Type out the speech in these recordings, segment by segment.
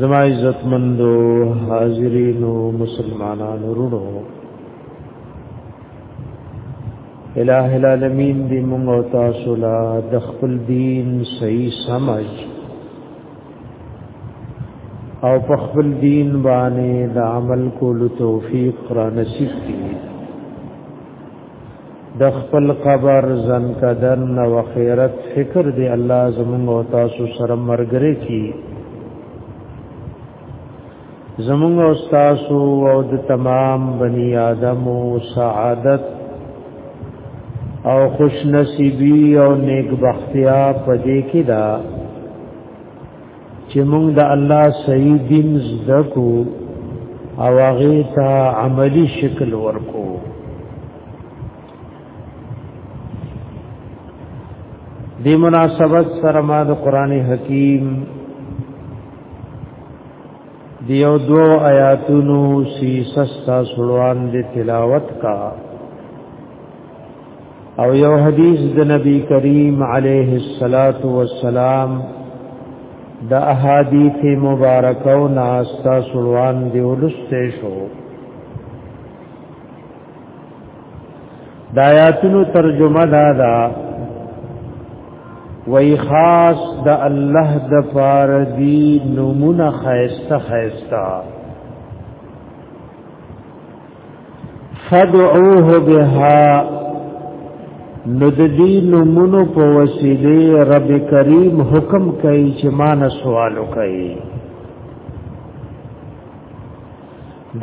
زما عزت مندو حاضرینو مسلمانانو رونو الہ العالمین دی مونږ او تاسو لا د خپل دین صحیح سمج او په خپل دین باندې د عمل کولو توفیق را نصیب کړي د خپل قبر زن کدن او خیرت فکر دی الله زمونږ او تاسو سره مرګره کی زمونږ او تاسو او د تمام بنی آدم او سعادت او خوش نصیبی او نیک بختیا پدې کې دا چې موږ د الله صحیح دین زده کو او هغه ته عملی شکل ورکو دی مناسبت سره ما د قران حکیم دیو دو آیاتونو سی سستا سلوان دی تلاوت کا او یو حدیث د نبی کریم علیه الصلاۃ والسلام د احادیث مبارکه او ناستا سروان دی ولسته شو دایاتونو ترجمه دا دا وی خاص د الله د پار دی نمونه خیسته خیسته فدعوه بها نو د دې نمونو په وسیله رب کریم حکم کوي چې ما نه سوال کوي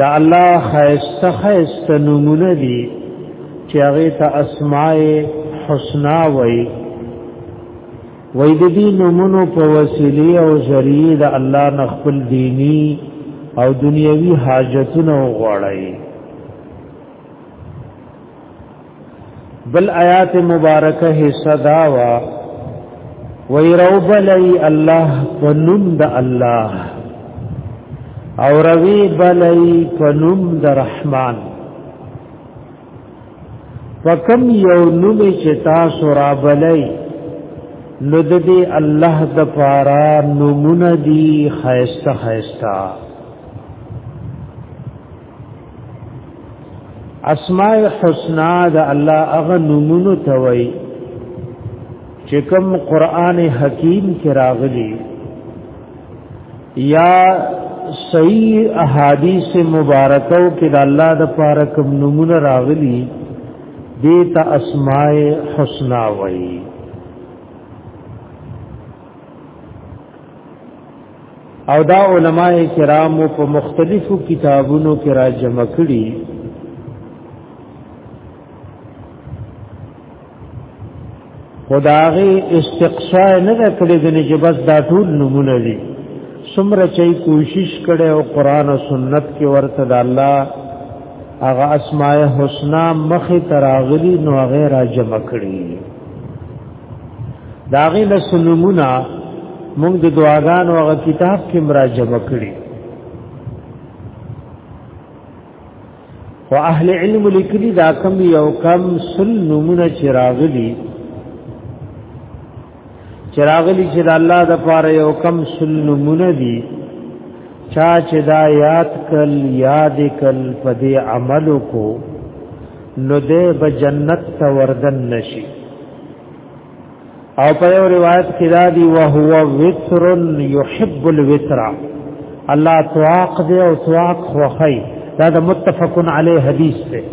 دا الله خیسته خیسته نمونه دي چې هغه ته اسماء حسنا وایي وای د دې نمونو په وسیله او ذریعہ د الله نه خپل دینی او دنیوي حاجتونه وغواړي بل آیات مبارکه حصہ دا وا وای روب لای الله پنوم د الله او روی بلای پنوم د رحمان فکم یو نوم چې تاسو را بلای نو د دې الله د پارا نمونه دی خیسته خیسته اسماء الحسنا د الله هغه نمونه توي چې کوم قران حکیم کې راغلي یا صحیح احادیث مبارکو کې د الله د پاره کوم نمونه راغلي دیتا اسماء حسنا وایي او دا علماء کرام په مختلفو کتابونو کې را جمع کړي خداغي استقصاء نه کړی غني چې بس دا ټول نمونه دي سمره چي کوشش کړي او قران او سنت کې ورته د الله هغه اسماء الحسنا مخه تراغلي نو غیر جمع کړي داغي له سنمونه موږ د دعاګانو هغه کتاب کې مراجمه کړي او اهل علم لیکلی دا کم یو کم سل نمونه چراغلی چراغلی چې د الله د پاره یو کم سل نمونه دي چا چې دا یاد کل یاد کل په دې عمل کو نو دې به جنت ته وردن نشي او په یو روایت کې دا دی او هو وتر يحب الوتر الله طواق دی او طواق خوخی دا د متفقن علی حدیث دی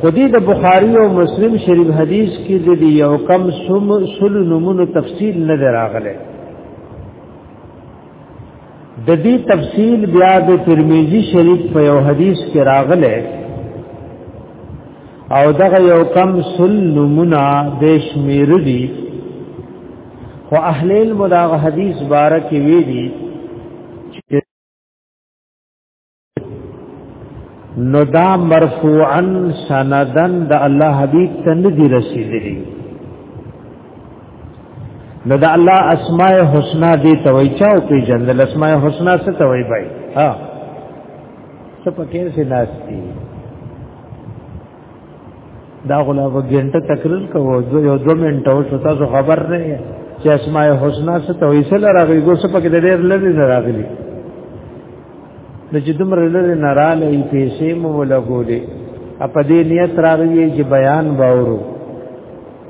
خودی د بخاری او مسلم شریف حدیث کې د دی یو کم سم سل نمونه تفصیل نه دراغله د دې تفصیل بیا د ترمذی شریف په یو حدیث کې راغله او دغه یو کم سل نمونه د شمیر دي خو اهل المداغ حدیث بارک وی دي نو دا مرفوعا سندن د الله حبیب ته ندی رسیدلی نو دا الله اسماء الحسنا دی توي چاو په جندل اسماء الحسنا څه توي بای ها څه پکې سي ناشتي دا غلا و ګنټه تقریر کوو یو دو منټه شو تاسو خبر نه چې اسماء الحسنا څه توي سره راغلي ګوسه پکې ډېر لري نه راغلي د چې دومره لرې نه رالی پیسې مو ولګولې په دې نیت راغلی چې بیان باورو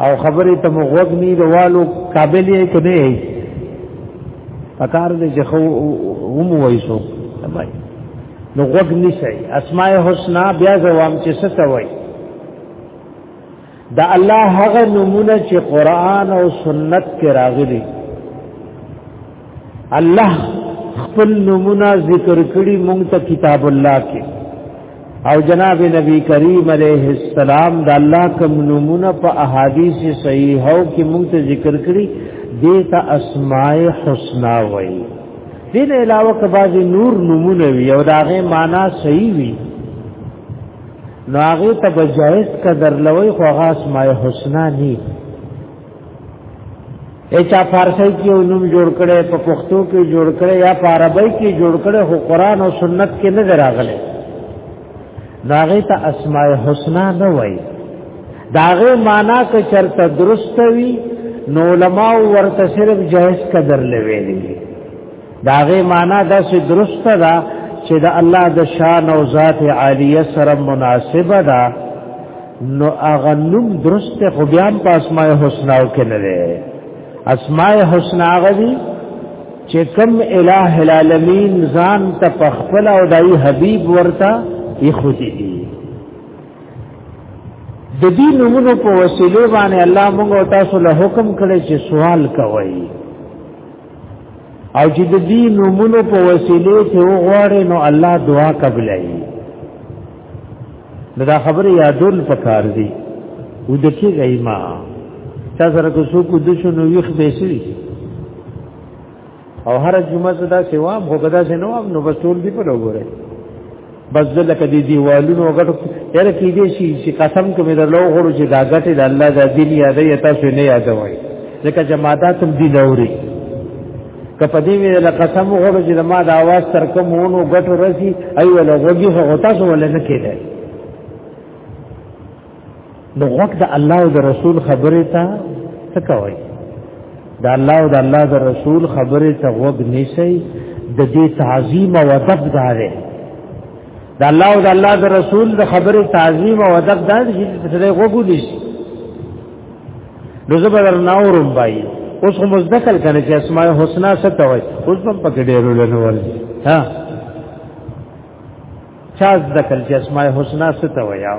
او خبرې ته مو غوږ نه روالو قابل یې که نه یې پکار دې چې خو هم وایي څوک نو غوږ نیسئ اسماء الحسنا بیا ځوام چې څه ته وایي دا الله هغه نمونه چې قران او سنت کې راغلي الله خپل نمونه ذکر کړي مونږ ته کتاب الله کې او جناب نبی کریم علیه السلام دا الله کوم نمونه په احادیث صحیحو کې مونږ ته ذکر کړي دیتا اسماء حسنا وای دین علاوه کبازی نور نمونه وی او داغه معنا صحیح وی نو هغه ته بجایز قدر لوي خو هغه اسماء الحسنا ني اچا فارسی کې علوم جوړ کړي په پښتو کې جوړ کړي یا په عربی کې جوړ کړي خو قران او سنت کې نه دراغله داغه ته اسماء الحسنا نه وای داغه معنا که چرته درست وي نو علماء ورته صرف جائز قدر لوي داغه معنا دا سه درسته ده چې د الله د شان او ذات عالیه سره مناسبه ده نو هغه نوم درسته خو بیا په اسماء الحسنا کې نه ده اسماء الحسنا هغه دي چې کوم الٰه العالمین ځان ته پخپل او دای حبیب ورته یې خو دي د دې نومونو په وسیله باندې الله موږ او تاسو له حکم کړی چې سوال کوئ او چې د دې نمونه په وسیله ته وغواړي نو الله دعا قبلای دا خبره یادول پکار دی و د کې غیما تا سره کو سو کو د شنو ویخ به سری او هر جمعه صدا سیواب هو غدا سينواب نو بس ټول دی په لګوره بس لکه دې دیوالونو غټو یره کې دې شي چې قسم کوم درلو غړو چې دا غټه د الله د دین یادې تاسو نه یادوي ځکه جماعتات هم دي نوري کپه دې مې له قسم غړو چې ما د आवाज تر کوم ونو غټو رسی ایو له غوږی هو تاسو ولې نه کېدای نو غوږ د الله او د رسول خبره ته څه کوي د الله او د الله د رسول خبره ته غوږ نشي د دې تعظیم او ادب داره د الله او د الله د رسول د خبره تعظیم او ادب دار چې ته غوږ نشي نو زبر نه اورم بای اوس هم ذکر کنه چې اسماء الحسنا څه ته وای اوس هم پکې ډېر ولنه ورځي ها چا ذکر چې اسماء الحسنا ستو ویا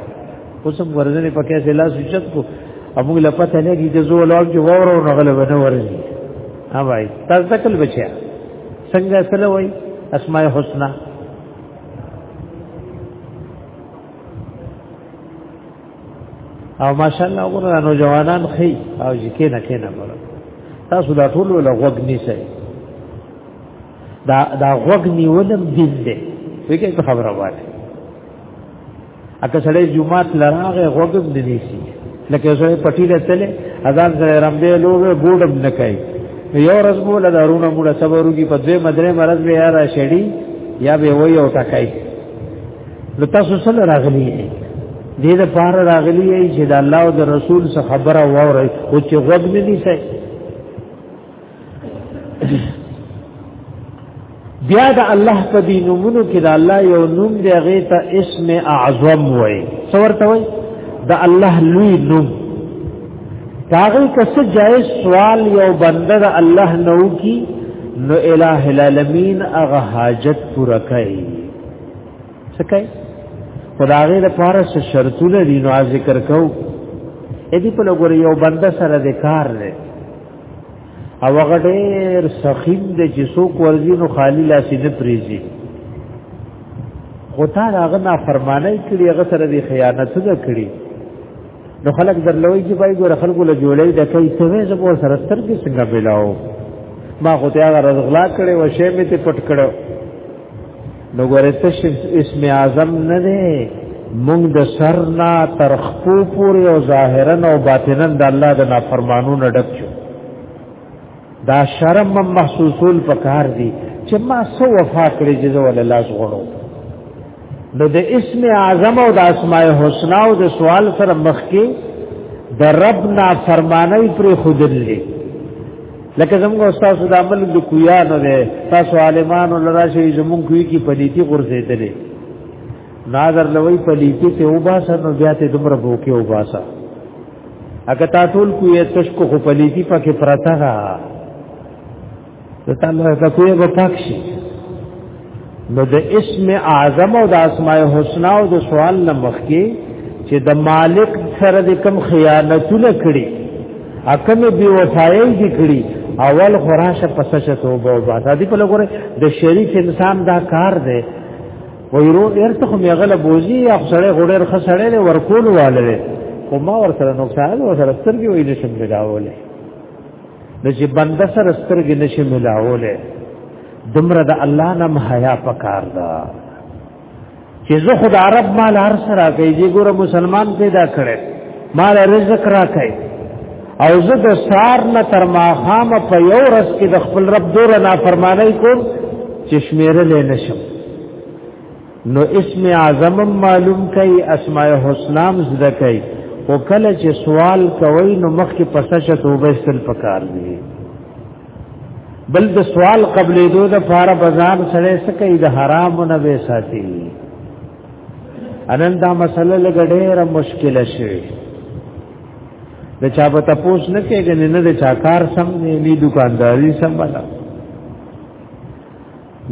اوسم ورزنې پکې سه لاس وچت کو ابو لپته نه دي جزو لوګ جو ورو نه غلب نه ورزي ها بھائی تاسو ذکر بچیا څنګه سره وای اسماء الحسنا او ماشاءالله وګوره نو جوانان خي او ځکه نه کینه تاسو دا ټول لغوګ نیسئ دا دا غوږ نیولم دین دی وګورئ څه خبره وایي اته سړی جمعات لراغه غوږ دې نیسی لکه سړی پټی له تله اذان سره رمبه لوګه ګوډم نه کوي یو ورځ مو له دارونه مو له صبرږي په دې مدرې مرز به یارا شړی یا به وای او ټکای نو تاسو سره راغلی دې د پاره راغلی چې د الله او د رسول څخه خبره وره او چې غوږ مې نیسی بیا د الله په دې نومونو کې د الله یو نوم دی هغه ته اسم اعظم وای څورته وای د الله لوی نوم داغه کس جائز سوال یو بنده د الله نو کی نو الہ العالمین هغه حاجت پوره کوي څه کوي خدای د پاره څه شرطونه دي نو ذکر کوو اې دې په لګور یو بنده سره د کار لري او هغه ډېر سخیم دی چې څوک ورځي نو خالی لاسې نه پریزي خو تا هغه نافرمانی کړي هغه سره دی خیانت نه کړي نو خلک درلوي چې بای ګور خلکو له جوړې د کوي څه وې زموږ سره سترګې څنګه ملاو ما خو ته هغه رزغلا کړي و شی مې ته پټ کړو نو ګورته چې اسم اعظم نه دی مونږ د سر نه تر خپو پورې او ظاهرا او باطنا د الله د نافرمانو نه ډک شو دا شرم محسوسول پکار دی چې ما سو وفا کړی چې ول الله زغړو نو د اسم اعظم او د اسماء الحسنا او د سوال سره مخ کې د رب نافرمانی پر خودلې لکه زموږ استاد د عمل د کویا نه ده تاسو عالمانو لرا شي زموږ کوی کی پلیتی غرزیدلې ناظر لوی پلیتی ته وباسه نو بیا ته دمر بوکي وباسه اګه تا ټول کوی تش کو خو پلیتی پکې پرتا ده ته الله ته کوی به پاک شي نو د اسم اعظم او د اسماء الحسنا او د سوال نه مخکي چې د مالک سره د کم خیانتونه کړي حکم بي وفایي دي کړي اول خراشه پسشه توبه او باسه دي په لګوره د شریک انسان دا کار دی ویرو ارته خو میغله بوزي یا خسړې غوډر خسړې له ورکول والره خو ما ور سره نقصان ور سره سترګي وې نشم ملاوله د چې بنده سره سترګي نشم ملاوله دمر د الله نام حیا پکار دا چې زه خدای عرب مال هر سره کوي چې ګوره مسلمان پیدا کړي مال رزق را کوي او زه د سار نه تر ماخام په یو رس کې د خپل رب دور نه فرمانه کوم چې شمیره لې نشم نو اسم اعظم معلوم کوي اسماء الحسنا زده کوي او کله چې سوال کوي نو مخ کې پسشه توبه استل پکار دی بل د سوال قبلې دو د فار بازار سره سکه د حرام نه به ساتي انن دا مسله لګډېره مشکله شوه د چا په تپوس نه کېږي نه د چا کار سم نه دکانداري سم بلا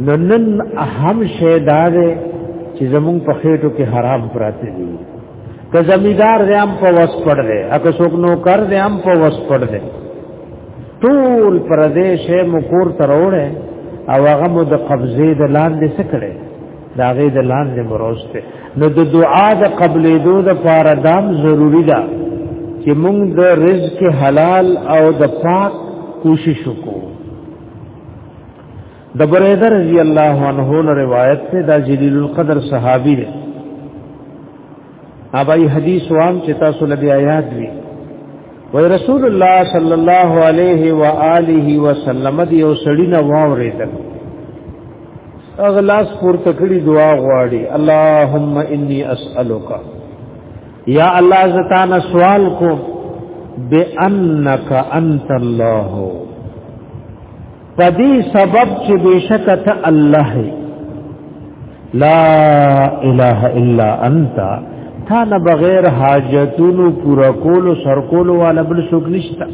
نو نن اهم شی دا دی چې زمونږ په خېټو کې حرام پراته دي که زمیدار دې هم په وس پړ دی اګه څوک نو کر دې هم په وس پړ دی ټول پردیش مکور تروړې او هغه مو د قبضې د لاندې سکړې دا غي د لاندې مروسته نو د دعا د قبلې دو د پاره دام ضروری ده چې موږ د رزق حلال او د پاک کوشش وکړو د بریده رضی الله عنه نو روایت ته دا جلیل القدر صحابي دی ابای حدیث وام چې تاسو لدی آیات وی وی رسول الله صلی الله علیه و آله و سلم دی او سړی نه واوریدل اغلاس پور تکړی دعا غواړي اللهم انی اسالک یا الله زتان سوال کو بانک انت الله پدی سبب چې بشک ته الله لا اله الا انت تا نه بغیر حاجتونو پورا کولو سر کولو والا بل څوک نشتا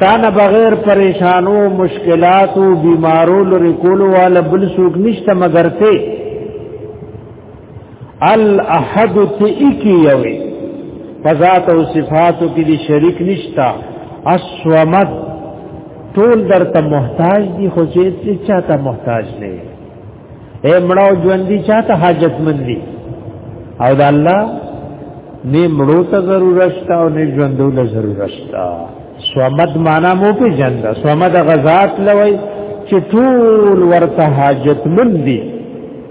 تا نه بغیر پریشانو مشکلاتو بیمارو لری کولو والا بل څوک نشتا مگر ته الاحد ته اکی یوی فذات او صفاتو کې دي شریک نشتا اسومد ټول درته محتاج دي خو چې چاته محتاج نه اے مړو ژوندۍ چاته حاجتمند دي او د الله نه مړو ته ضرورت شته او نه ژوندو له ضرورت شته سومد معنا مو په جند سومد غزاد لوي چې ټول ورته حاجتمند دي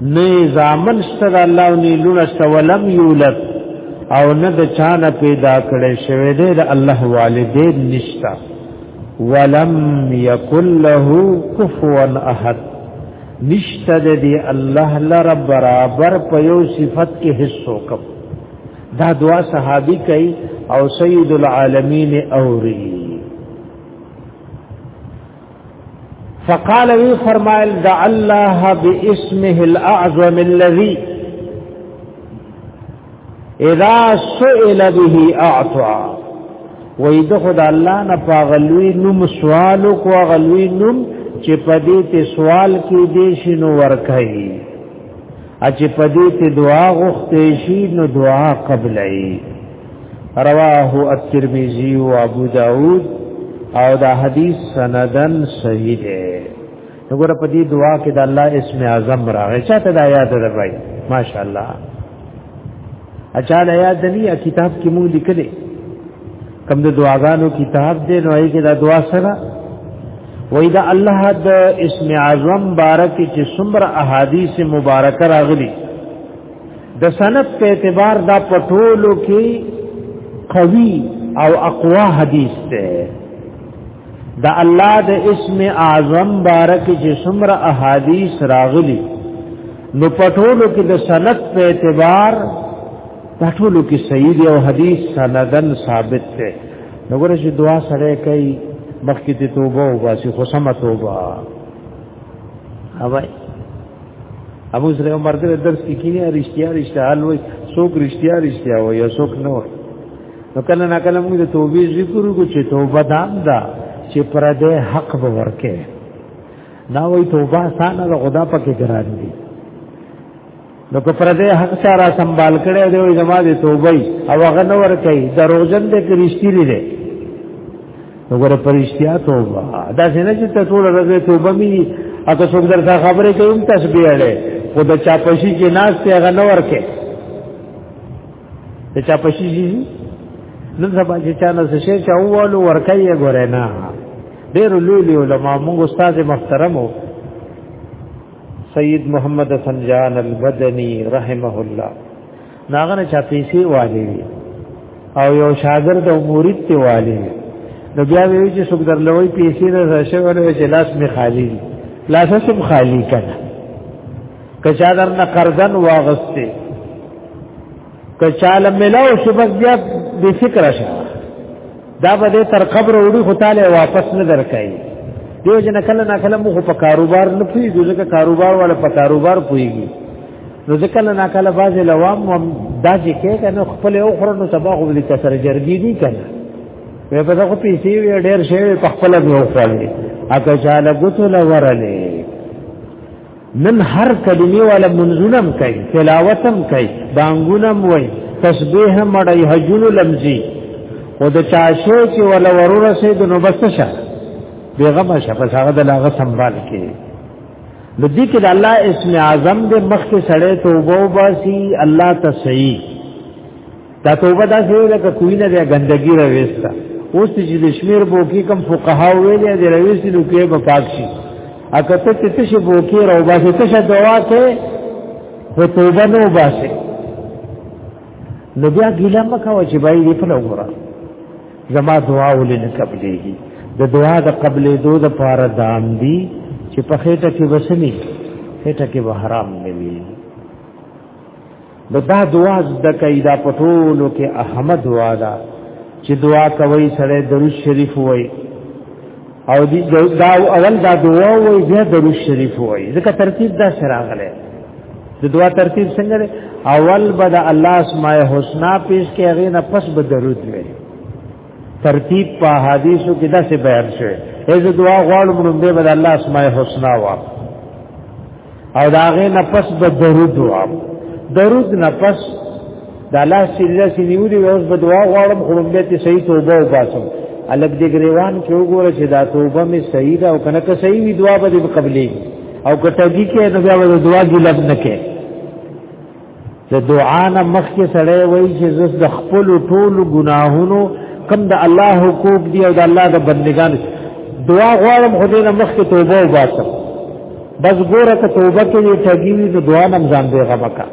نه زامن ستر الله ني لونه سولم یولد او نه د چانه پیدا کړي شوی دی د الله والدین نشتا ولم یکل له کفوا احد نشته د دی الله لره برابر په یو صفت کې حصو کوم دا دعا صحابي کوي او سید العالمین اوري فقال وی فرمایل دع الله باسمه الاعظم الذي اذا سئل به اعطى وې د خدای الله نه پاغلوي نوم سوال کو غلوي نوم چې پدې ته سوال کې دې شنو ورکړي اچ پدې ته دعا غوښتې شي نو دعا قبلې رواه الترمذی او ابو داود او دا حدیث سندن صحیح دی وګوره په دې دعا کې د الله اسم اعظم راغی چاته دا یاد درغی ماشاءالله اچاله یاد دی کتاب کې مو لیکلې کم د دعاګانو کتاب دی نو ای کې دا دعا سره وای دا الله د اسم اعظم بارک چې څومره احادیث مبارکه راغلي د سند په اعتبار دا پټولو کې قوي او اقوا حدیث ده دا الله د اسم اعظم بارک چې څومره احادیث راغلي نو پټولو کې د سند په اعتبار پټولو کې صحیح دی او حدیث سندن ثابت دی نو ګره چې دعا سره کوي مخکې ته توبه او باسي خو سم توبه اوبای ابو زر عمر دې درس کې کینه رښتیا رښتیا حل وي څوک رښتیا رښتیا وي څوک نه وي نو کله نه کله موږ د توبې ذکر وکړو چې توبه دام ده چې پر دې حق به ورکه دا وی توبه سانه د خدا پکې ګران دي نو که پر دې حق سره سنبال کړي دی وي زما دې توبه او هغه نه ورکه دروژن دې کرشتي لري نو ګره پرشتیا توبه دا څنګه چې ته ټول ورځې توبه مې اته څوک درته خبرې کوي تسبیح لري خو د چاپشي کې ناس ته هغه نه ورکه ته چا پشي شي نن سبا چې چا نه شي چا ووالو ورکای غره نه ډېر لوی لوی علما موږ استاد محترم سید محمد حسن جان البدنی رحمه الله ناغه نه چا پیسې والی او یو شاګرد او مرید ته والی نو بیا وی چې څوک درلوي پیسې نه راشه ونه چې لاس می خالی لاس سم خالی کړه کچا در نه قرضن واغسته کچاله ملاو شو بس بیا بے فکر شه دا به دې تر قبر وړي خو تعالی واپس نه درکای دیو جن کله نه کله مخ په کاروبار نه پی ځکه کاروبار ولا په کاروبار پويږي نو ځکه نه کله باز لوام هم دا چې کې کنه خپل او خره نو سبا خو دې کسر جرګي دي کنه وې په دغه پیسې وې ډېر شی په خپل به وخوړې اګه چاله ګوتو لورلې نن هر کلمی والا منزونم کوي تلاوتم کوي بانګونم وای تسبیح هم مړی حجون لمزي او د چاشه چې ولا ورور سه د نو بس شه بیغم شه پس هغه د لاغه سنبال کې د دې کې د الله اسم اعظم د مخ کې سړې توبه وباسي الله تسعی دا توبه دا شوی لکه کوی نه ده ګندګی را وېستا اوس چې د شمیر بوکی کم فقها ویلې د رويسي نو کې به پاک شي اګه ته چې تشه بوکی را وباسه تشه دوا کې خو توبه نو وباسه نو بیا ګیله مکو چې بای دې په لوګرا زما دعا ولې نه قبلېږي د دعا د قبلې دو د پاره دام دی چې په خېټه کې وسني خېټه کې به حرام نه وي د دا دعا د قیدا پټولو کې احمد دعا ده چې دعا کوي سره درود شریف وای او دی دا اول دا دعا وای بیا درود شریف وای ځکه ترتیب دا سره غلې د دعا ترتیب څنګه دی اول به د الله اسماء الحسنا پیش کې هغه نه پس به درود وي ترتیب په حدیثو کې دا څه بیان شوی ایز دعا غواړم نو به د الله اسماء الحسنا وا او دا غي نه پس به درود وام درود نه پس د الله سره چې نیولې اوس به دعا غواړم خو به ته صحیح توبه وباسم الګ دې ګریوان کې وګوره چې دا توبه مې صحیح ده او کنه که صحیح وي دعا به دې قبلې او کټګي کې نو بیا به دعا ګلب نه کې د دعا نه مخکې سړی وایي چې زه د خپل ټولو ګناهونو کم د الله حقوق دی او د الله د بندگان دعا غواړم خدای نه مخکې توبه وباسم بس ګوره ته توبه کې دې ټګي وي نو دعا نم ځان دې غوا کا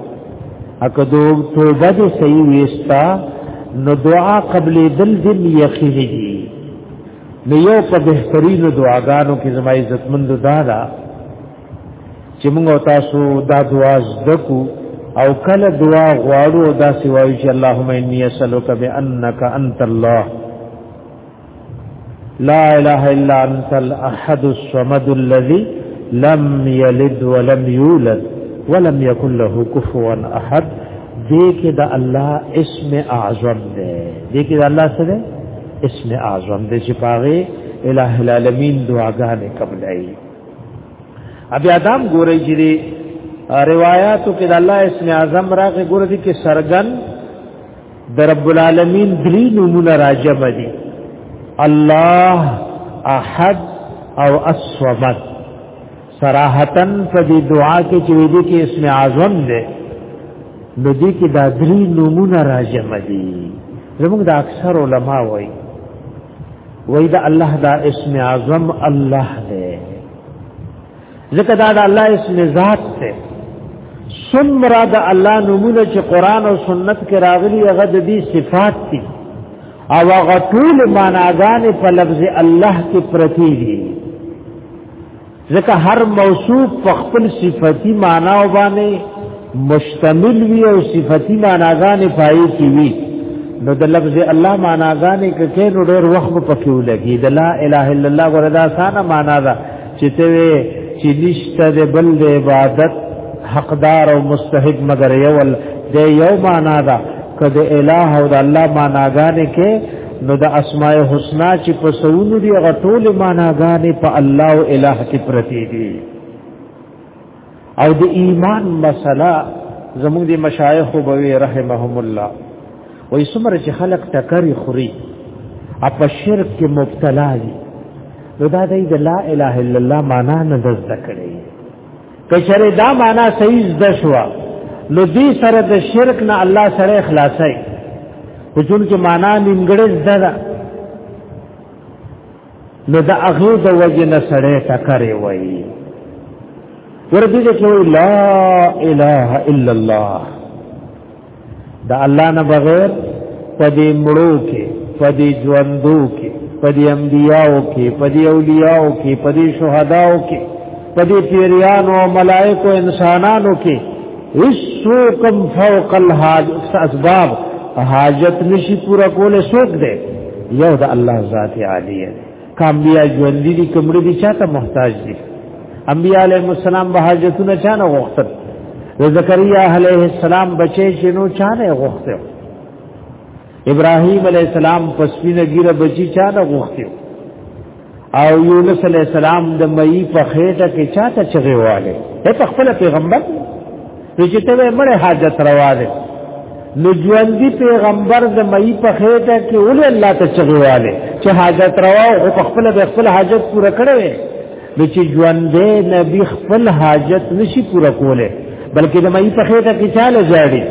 اګه دو توبه دې صحیح وستا نو دعا قبل دل دل یقیني دي نو یو په بهترین دعاګانو کې زما عزتمند دادا دا چې موږ تاسو دا دعا زدکو او کله دعا غواړو دا سوایو چې اللهم انی اسالک بانک انت الله لا اله الا انت الاحد الصمد الذي لم يلد ولم يولد ولم يكن له كفوا احد دې کې د الله اسم اعظم دی دې کې د الله سره اسم اعظم دې چې پاره الہ العالمین دعاګانې قبلای ابي ادم ګورې چې دی روایتو کې د الله اسم اعظم راغې ګورې دي کې سرغن د رب العالمین درې نمونه راجب دي الله احد او الصمد صراحتا په دې دعا کې چې دې کې اسم اعظم دی نو دې کې دا درې نمونه راجب دي زموږ د اکثر علما وایي وای دا الله دا اسم اعظم الله دی ځکه دا د الله اسم ذات دی سمرا د الله نمونه چې قران او سنت کې راغلي هغه د دې صفات دي او هغه ټول معناګانې په لفظ الله کې پرتی دي ځکه هر موصوف په خپل صفتی معنا باندې مشتمل وي او صفتی معناګانې پای کې وي نو د لفظ الله معناګانې کې نو ډېر وخت په کې ولګي د لا اله الا الله وردا سانه معنا ده چې ته چې نشته د بل د عبادت حقدار او مستحق مگر یو د یو معنا ده کده الہ او د الله معناګانې کې نو د اسماء الحسنا چې په سونو دی غټول معناګانې په الله او الہ کې پرتی دي او د ایمان مسله زموږ د مشایخ بوي رحمهم الله وې څومره چې خلق تکری خوري اپ شرک کې مبتلا دي نو دا د لا اله الا الله معنا نه دز کړی کچره دا معنا صحیح زده شو نو دې سره د شرک نه الله سره اخلاصای خو جون کې معنا نیمګړې زده ده نو د هغه د وجه نه سره ټکرې وایي ورته دې چې لا اله الا الله د الله نه بغیر په دې مړو کې په دې ژوندو کې په دې انبیاو کې په دې اولیاو کې په دې شهداو کې په دې پیریانو او ملائکو انسانانو کې هیڅو کم فوق الحاج اسباب حاجت نشي پورا کوله سوک دے یو د الله ذات عالیه کامبیا ژوند دي کمړي دي چاته محتاج دي انبیاء علیهم السلام به حاجتونه چانه غوښتل زکریا علیه السلام بچی شنو چانه غوښتل ابراهیم علیه السلام پسپینه ګیره بچی چانه غوښتل او یونس علیه السلام د مئی په خېټه کې چاته چغیواله په خپل پیغمبر نو چې ته مړ حاجت روا ده نو ژوندۍ پیغمبر د مئی په خېټه کې ولې الله ته چغواله چې حاجت روا او په خپل د خپل حاجت پوره کړي نو چې ژوندې نبی خپل حاجت نشي پوره کوله بلکې د مئی په خېټه کې چاله ځاړي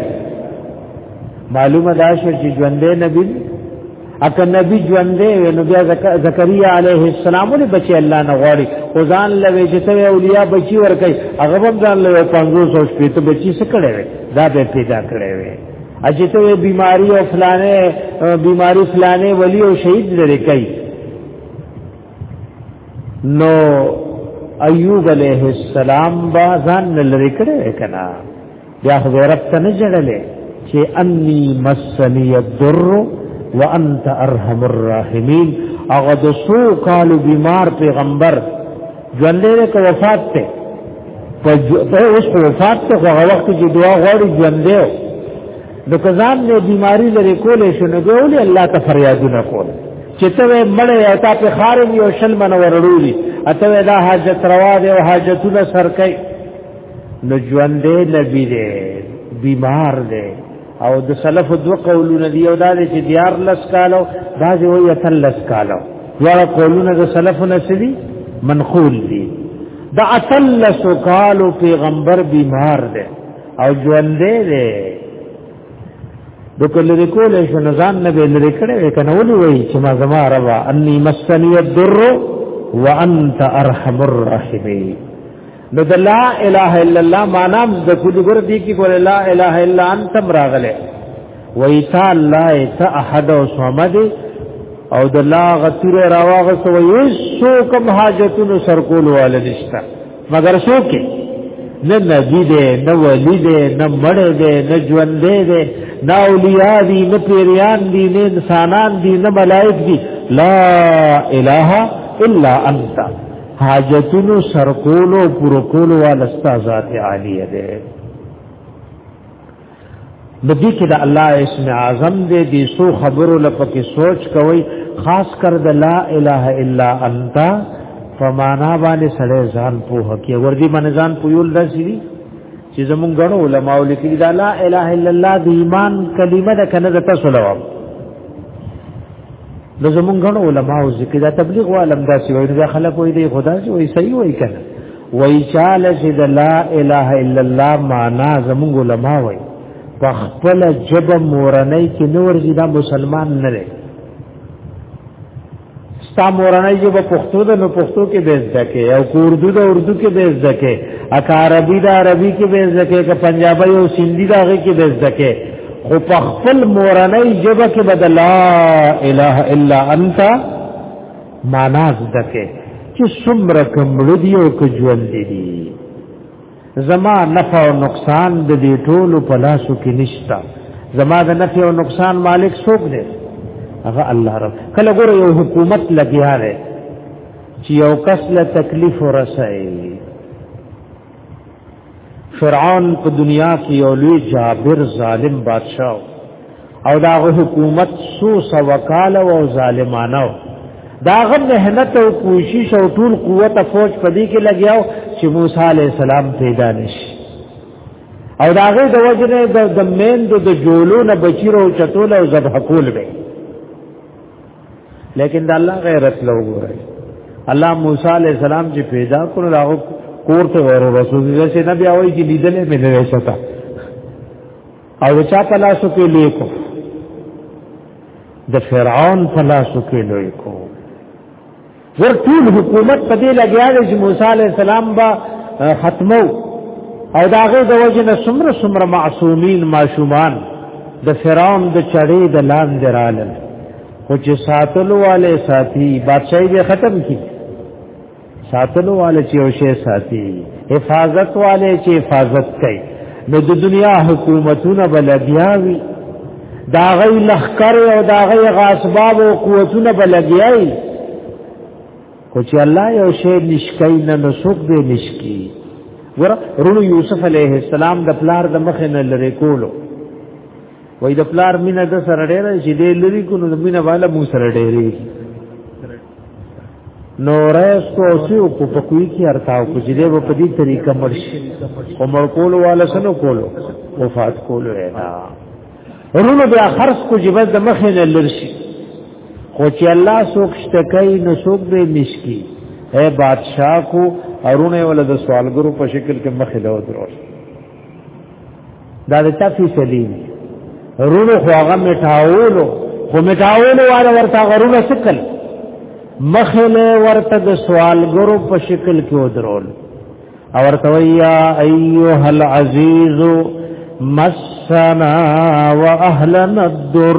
معلومه ده چې ژوندې نبی اکه نبی ژوندې نو بیا زکریا علیه السلام له بچی الله نه غواړي او ځان لوي چې ته اولیاء بچی ورکي هغه هم ځان لوي 500 شپې ته بچی څه کړي وي دا به پیدا کړي وي اجته بیماری او فلانه بیماری فلانه ولی او شهید لري کوي نو ایوب علیہ السلام با ځان لری کړه کنا بیا خو رب ته نه جړلې چې انی مسنی الضر وانت ارحم الراحمین هغه د سو کال بیمار پیغمبر ژوندې کو وفات ته په اوس کو وفات ته هغه وخت چې دعا غواړي ژوندې نو کزان نه بیماری لري کولې شنو ګولې الله ته فریادونه کول چې ته مړ یا تا په خارم یو شل من ورړولې اته دا حاجت روا دی او حاجتونه سر کوي نو ژوندې نبی دی بیمار دی او د سلف دو قولونه دی او دا چې دیار لس کالو بعضی وی اتل لس کالو دواړه قولونه د سلف نسلی منقول دي دا اتل لس کالو پیغمبر بیمار دی او ژوندې دی د کله د کولې شو نزان نه به لري کړي کنه ولي وای چې ما زما ربا اني مسني الضر وانت ارحم الراحمين نو د لا اله الا الله معنا د کلی ګور دی کی ګور لا اله الا انت مراغله وای تا لا تا احد او صمد او د لا غتور راواغ سو وای سو کم حاجتونو سر کول والدشتا مگر سو کې نه نبی دې نه ولی دې نه مړ دې نه ژوند دې نه اولیاء دې نه پیریان دې نه انسانان دې نه ملائک دې لا اله الا انت حاجتونو سرکولو پرکولو والا ستا ذات عالی دی د دې کې د الله اسم اعظم دې دې سو خبرو لپاره سوچ کوي خاص کر د لا اله الا انت فمانا باندې سړی ځان په هکې ور دي باندې ځان په یول داسي چې زمونږ غنو علماء لیکلي دا لا اله الا الله د ایمان کلمه ده کنه د تاسو لواب د زمونږ غنو علماء ذکر دا تبلیغ عالم دا سی وایي دا خلک وایي دی خدا سی وایي صحیح وایي کنه وایي چاله چې د لا اله الا الله معنا زمونږ علماء وایي په خپل جبه مورنۍ کې نور زیاده مسلمان نه لري ستا مورنۍ ژبه پښتو ده نو پښتو کې به زده کې او اردو ده اردو کې به زده کې اکه عربي ده عربي کې به زده کې که پنجابي او سندي ده هغه کې به زده کې خو په خپل مورنۍ ژبه کې به لا اله الا انت معنا زده کې چې څومره کمړ دی او که ژوند دی زما نفع او نقصان د دې ټولو په لاسو کې نشتا زما د نفع او نقصان مالک څوک دی هغه الله رب کله ګوره یو حکومت لګیا دی چې یو کس له تکلیف ورسایي فرعون په دنیا کې یو لوی جابر ظالم بادشاہ او دا حکومت سو سوکاله او ظالمانه دا غو مهنت او کوشش او ټول قوت فوج پدې کې لګیاو چې موسی عليه السلام پیدا نشي او دا غي د وجنه د مین د جولو نه بچیرو چتول او ذبح کول به لیکن دا الله غیرت لو ګورای الله موسی علیہ السلام چې پیدا کړو هغه کور ته ورو رسول دې چې نبی اوای چې لیدلې مې نه وستا او د چا په لاسو کې لوی کو د فرعون په لاسو کې لوی کو ور ټول حکومت په دې لګیا دی چې موسی عليه السلام با ختمو او داغه د وجه نه سمر سمر معصومین معشومان د فرعون د چړې د لاندې رالل خو چې ساتلو والے ساتي بادشاہي به ختم کی ساتلو والے چې یو شی ساتي حفاظت والے چې حفاظت کوي نو د دنیا حکومتونه بل بیاوي دا غي لخر او دا غي غاسباب او قوتونه بل بیاوي خو چې الله یو شی نشکای نه نسوک به نشکی ور رونو یوسف علیه السلام د پلار د مخ نه لری کولو وای د پلار مینه د سره ډیره چې دې لری کو نو مینه والا مو سره ډیره نو رئیس کو اوسی او کو پکوی کی ارتاو کو جلی و پدی طریقه مرشی او مرکولو والا سنو کولو وفات کولو اینا رونو بیا خرس کو جبز د مخین لرشی خو چې الله سوک شتکای نو سوک به مشکی اے بادشاہ کو ارونه ول د سوالګرو په شکل کې مخې له درو دا د چا فیصله رونو خو هغه میټاولو خو میټاولو واره ورته غرونه سکل مخله ورته د سوالګرو په شکل کې ودرول او ورته ویا ایها العزیز مسنا واهلنا الدر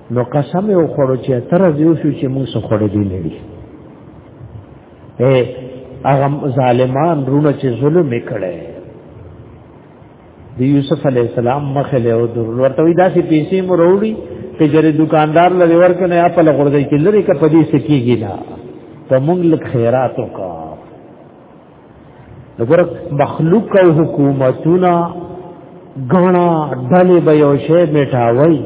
نو قسم یې وخوړو چې تر دې شو چې موږ څه خوړلې نه دي اے هغه ظالمان رونه چې ظلم وکړي د یوسف علی السلام مخه له او در ورته وی داسې پیسې مو وروړي چې جری دکاندار لري ورکنه یا په لغړځي کې لري کپدي سکیږي نه ته موږ لک خیرات وکړو دغه مخلوق او حکومتونه غنا ډلې به یو شی میټاوي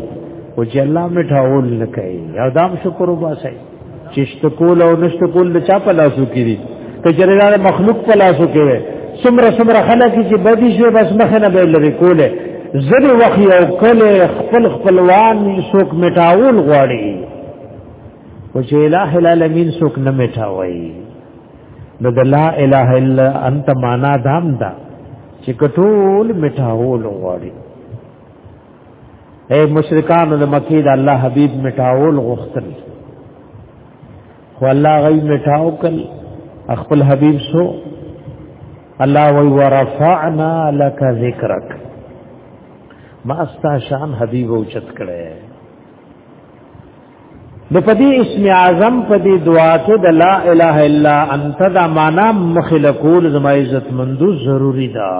او چې الله میټاول نه کوي او دام شکر وباسي چې شتکول او نشتکول د چا په لاسو کې دي ته جره مخلوق په لاسو کې وي سمره سمره خلک چې بدی شي بس مخ نه به لري کوله زره وخی او کله خپل خپلوان څوک میټاول غواړي او چې الٰه العالمین څوک نه میټاوي نو د لا اله الا انت معنا دام دا چې کټول مټاول غواړي اے مشرکان د مکی د الله حبیب مټاول غختل خو الله غي مټاو کل خپل حبیب سو الله وی ورفعنا لك ذکرک ما استا شان حبیب او چت کړه د پدی اسم اعظم پدی دعا کې د لا اله الا انت دا معنا مخلقول زما عزت مندو ضروری ده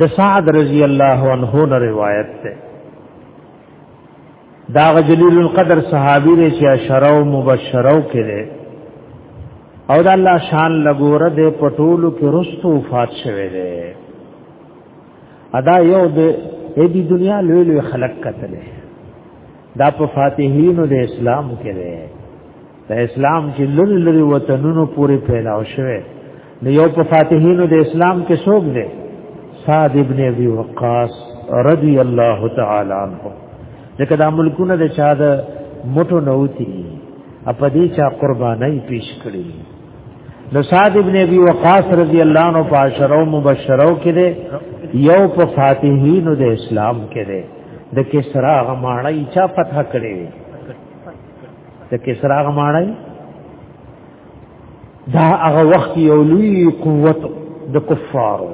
د سعد رضی الله عنه نه روایت ده دا جلیل القدر صحابی دی چې اشرو مبشرو کړي او د الله شان لګوره د پټولو کې رستو وفات شوه دی ادا یو د دې دنیا لوی لوی خلق قتل دا په فاتحینو د اسلام کې دی د اسلام چې لری لری وطنونو پورې پیدا شوه نو یو په فاتحینو د اسلام کې څوک دی سعد ابن ابي وقاص رضی الله تعالی عنہ ځکه دا ملکونه د چا د موټو نوتی اپدې چا قربانای پیش کړی د سعد ابن ابي وقاص رضی الله عنه په عشرو مبشرو کې ده یو په فاتحین د اسلام کې ده د کسرا غمانه چا فتح کړي د کسرا غمانه دا هغه وخت یو لوی قوت د کفارو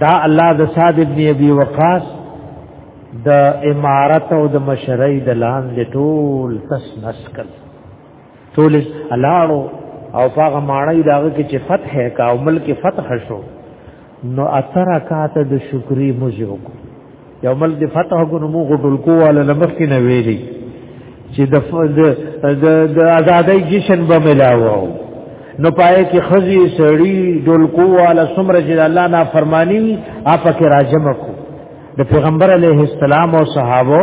دا الله د سعد ابن ابي وقاص د امارت او د مشرۍ د لاندې ټول تس نسکل ټول الاړو او پاغه ماړی داغه کې چې فتح کا او ملک فتح شو نو اتر کات د شکرې مزو کو یو ملک د فتح کو نو موږ ټول کواله لمخ کې نه ویلي چې د د د آزادۍ جشن به ملاو نو پای کې خزي سړی ډول کواله سمره چې الله نه فرمانی اپ کې راجم کو د پیغمبر علیه السلام او صحابو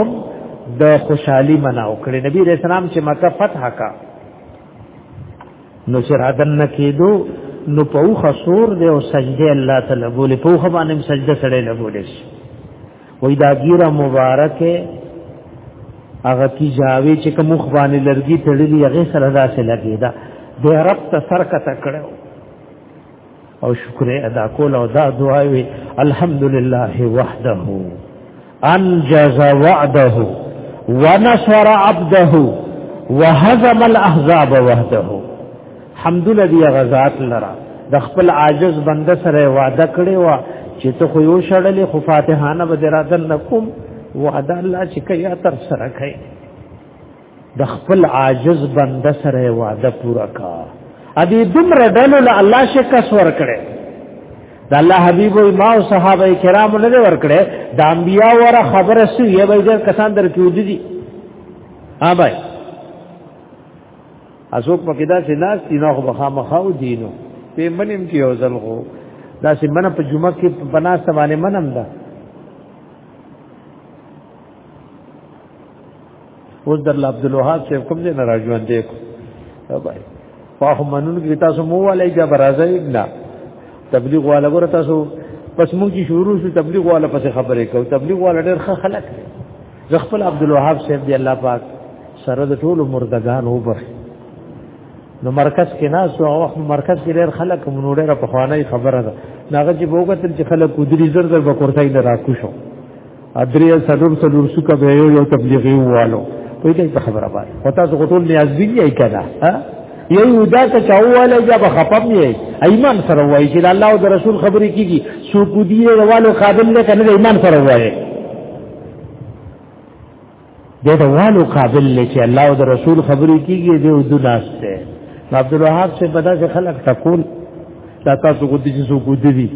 د خوشحالي منع وکړي نبی رسول سلام چې مکه فتح کا نو چې رادن کېدو نو په اوخه سور دی او سجده الله تعالی بوله په اوخه باندې سجده سره نه بوله شي وې دا ګیره مبارکه هغه کی جاوی چې کوم مخ باندې لرګي تړلې هغه سره داسې لګیدا د رب ته سر کته کړو او شکر ادا کول او دا دعا وی الحمدلله وحده انجز وعده ونصر عبده وهزم الاحزاب وحده حمد لله غزات لرا د خپل عاجز بنده سره وعده کړی و چې ته خو یو شړلې خو فاتحانه به درادن نکوم وعده الله چې کیا تر سره کوي د خپل عاجز بنده سره وعده پوره کا ا دې دومره ډلو له الله شکاس ور کړې د الله حبيب او ما او صحابه کرام له ور کړې د انبیا وره خبره سي یې به ځکه کسان درکې ودی دي ها بھائی ازوک پکې دا چې ناس دي نو بخا مخاو دینو په منیم کې یو ځل غو دا چې من په جمعه کې بنا سمانه منم ده اوس در عبد الوهاب چې کوم دې نه راځوان دې کو بای فاهم منون کې تاسو مو ولای جب راځي نه تبلیغ والا ګور تاسو پس مونږ چې شروع شو تبلیغ والا پس خبرې کو تبلیغ والا ډېر ښه خلک دی زه خپل عبد الوهاب صاحب دی الله پاک سره د ټولو مردگان وبخ نو مرکز کې ناس او وخت مرکز کې ډېر خلک مونږ ډېر په خوانه خبره ده ناغه چې بوګتل چې خلک ودري زر زر به کوړتای نه راکوشو ادري سلور سلور سو کبه یو یو تبلیغي والو په دې په خبره باندې پتا څه غټول نیاز دی یې کړه ها یو دا ته چاواله یا به خپم یې ایمان سره وایي چې الله او رسول خبرې کیږي سو کو دی والو قابل نه کنه ایمان سره وایي دې دا والو قابل نه چې الله او رسول خبرې کیږي دې او دلاسته عبد الوهاب سے پدا سے خلق تقول لا تاسو کو دي چې سو کو دي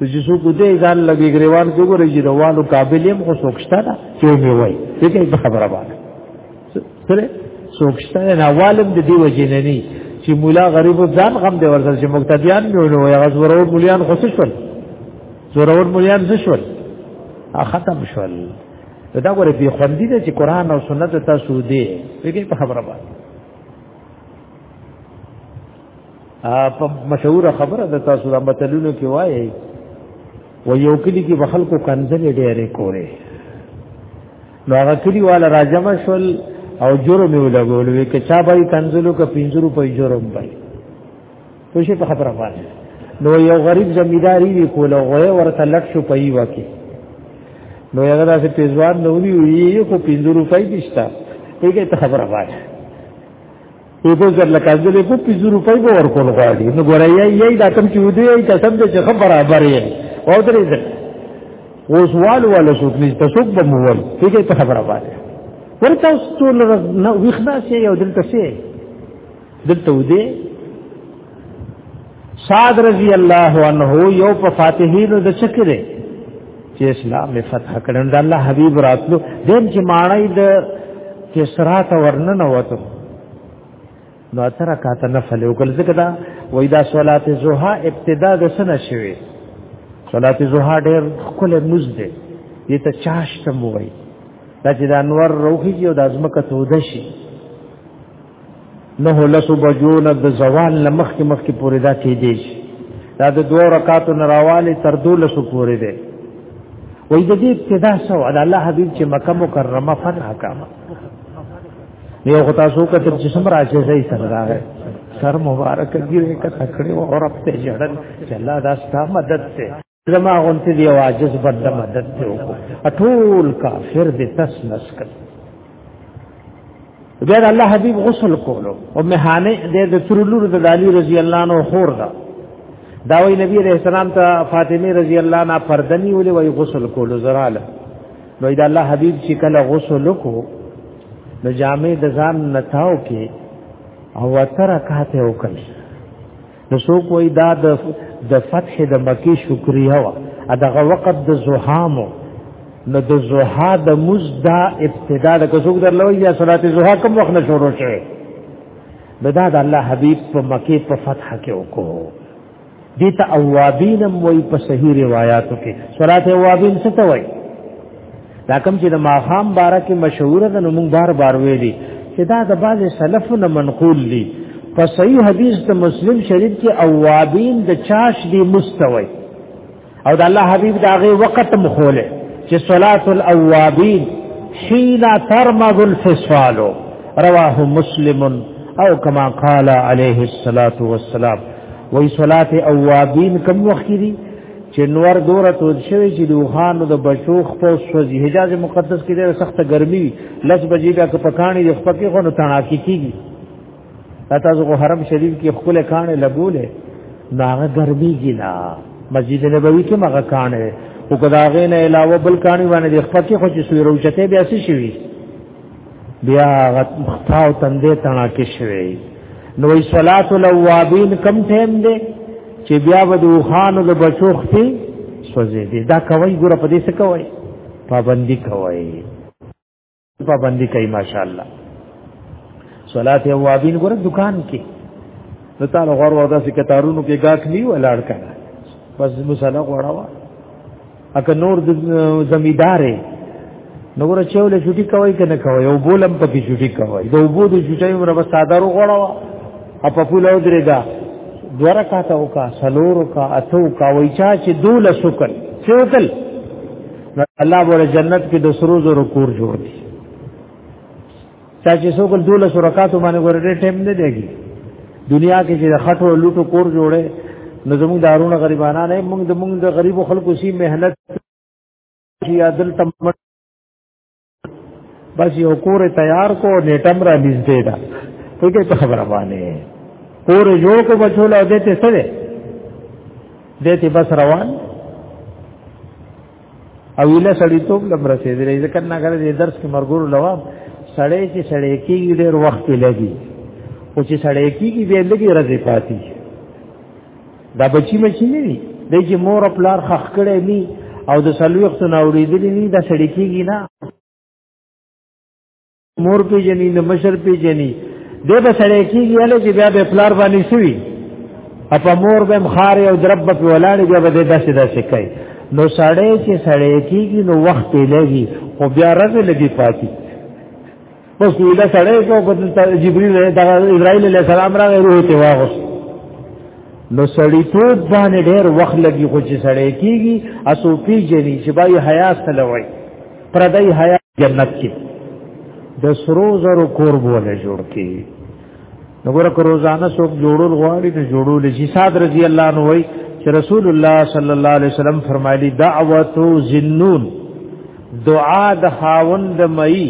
چې څوک دې ځان لګي غریوان کې ګورې چې روانو قابل هم خو سوکشتا دا چې وی وای دغه خبره باندې سره سوکشتا نه والم د دې وجې نه نه چې مولا غریب ځان غم دی ورته چې مقتدیان میونه وي هغه زورور مولیان خو څه شول زورور مولیان څه شول ختم شول دا ګورې په خوندې چې قران او سنت تاسو دې دغه خبره باندې په مشهور خبره د تاسو د متلونو کې وایي و یو کلی کې بخلکو کنځلې ډېرې کولې نو هغه کلی والا راجم شول او جرم یې لګول وی که چا به کنځلو کا 50 روپۍ جرم پي خو شي په خبره باندې نو یو غریب زمیداری وی کول او ورته لټ شو پي وکی نو هغه داسې پیزوان نو وی وی کو 50 روپۍ دشتا هیڅ ته خبره باندې یو دوه زر لکه ځلې په پنځه روپۍ به ورکول غواړي نو ګوره یې یې دا کم چې ودی یې قسم دې چې خبر برابر یې او درې ځل اوس وال ولا څوک نشته څوک به مو ول څه ته خبره باندې ورته اوس ټول نو وښنا شي یو دلته شي دلته ودی صاد رضی الله عنه یو په فاتحین د چکره چې اسلام می فتح کړن د الله حبیب راتلو دیم چې ماړی د کسرا ته ورنن وته نو تر کاته نفل وکړ ځکه دا وای دا صلات زوها ابتدا د سنه شوی صلات زوها ډېر خپل مز ده دې ته چاشتم وای دا چې د انور روحي او د ازمکه تودشي نه لسو بجو نه د زوال نه مخکې مخکې پورې دا کې دی دا د دوه رکعاتو نه راواله تر دوه لسو پورې دی وې د دې ابتدا سو علی الله حبیب چې مکه مکرمه فن حکام یو غتا سو کته چې سم راځي ځای سره راغی سر مبارک ګیره کته کړي او رب ته جړل چې الله دا ستاسو مدد ته زما غونته دی واجز بد مدد ته وکړه ټول کافر دې تس نس کړ غیر الله حبیب غسل کولو او مهانه دې د ترلور د علی رضی الله عنه خور دا دا وی نبی علیہ السلام ته فاطمه رضی الله عنها پردنی ولې وی غسل کولو زراله نو دا الله حبیب چې کله غسل کو نو جامې د ځان نتاو کې او تر کاته وکړي نو څوک وای دا د د فتح د مکی شکریا وا دغه وخت د زوحامو نو د زوحا د مزدا ابتدا د کوڅوک درلوي یا صلات زوحا کوم وخت نه شروع شي بدا د الله حبیب په مکی په فتح کې وکړو دي ته اوابین وای په صحیح روایتو کې صلات اوابین څه ته وای دا کوم چې د ماخام باره کې مشهور ده نو موږ بار بار ویلي چې دا د بعض سلف نه منقول دي په صحیح حدیث د مسلم شریف کې اوابین د چاش دی مستوي او د الله حبیب دا غي وخت مخوله چې صلات الاوابین حين ترمض الفصال رواه مسلم او کما قال عليه الصلاه والسلام وی صلات اوابین کم وخت دی چې نور دوره تود شوی چې دوخانو د بچو خپل سوځي حجاز مقدس کې ډېره سخته ګرمي لس بجې بیا که پکانې د خپل کې خو نو تڼاکي کېږي تاسو کو حرم شریف کې خپل کانې لګولې ناغه ګرمي کې نه مسجد نبوي کې مغه کانې او کداغې نه علاوه بل کانې باندې د خپل کې خو چې سوروچته بیا څه شي بیا غت مختاو تندې تنا کې شوی نو ای صلات الاوابین کم ټیم دی چې بیا به د خان د بچو ختی سوځې دی دا کوي ګوره په دې څه کوي پابندي کوي پابندي کوي ماشاءالله صلات الاوابین ګوره دکان کې نو تعالی غور وردا سي کتارونو کې گاخ نیو لاړ کړه پس مصالح غوړاوه اګه نور د زمیدارې نور چول چټي کوي کنه کوي او بولم پکې چټي کوي د وبو د چټي عمر په سادارو غړوا اپ په لو درېګا دوره کاته وکا سلور کا اتو کا وای چا چې دول سکل سوکل الله بوله جنت کې د سرو زرو کور جوړ دي چا چې څوک د 12 رکعاتو باندې ورته ټیم نه دیږي دنیا کې چې خټو لوټو کور جوړه نو زموږ دارونه غریبانه نه موږ د موږ د غریبو خلکو سی مهنت چې عدل تم بس یو کور تیار کو نیټم را نږدې دا په کې خبره باندې کور جوړ کو بچول او دته سره دته بس روان او ویله سړی توپ لم رسېدلې ځکه نه غره دې درس کې مرګور لوا سړی چې سړی کېږي ډېر وخت لګي او چې سړی کېږي به لګي رزې پاتې دا بچی مچی نه دي د چې مور خپل خخ کړي ني او د سلوخت نه اوریدلې ني دا سړی کېږي نه مور پیجنی نه مشر پیجنی دې به سره کیږي اله چې بیا به پلار باندې شوی اپا مور به مخار او درب په ولاړ دی به داسې داسې کوي نو سړی چې سړی کیږي نو وخت یې لګي خو بیا رز لګي پاتې اوس ویلا سړی کو په جبرئیل د اسرائیل علیه السلام راغی روح ته واغوس نو سړی ته باندې ډېر وخت لګي خو چې سړی کیږي اسو پیجنی چې بای حیا سلوي پردای حیا جنت کې د سرو زرو کور بوله جوړ کې نګور کو روزانه څوک جوړول غواړي نه جوړول شي صاد رضی الله عنه وای چې رسول الله صلی الله علیه وسلم فرمایلی دعوت زنون دعا د خاوند مئی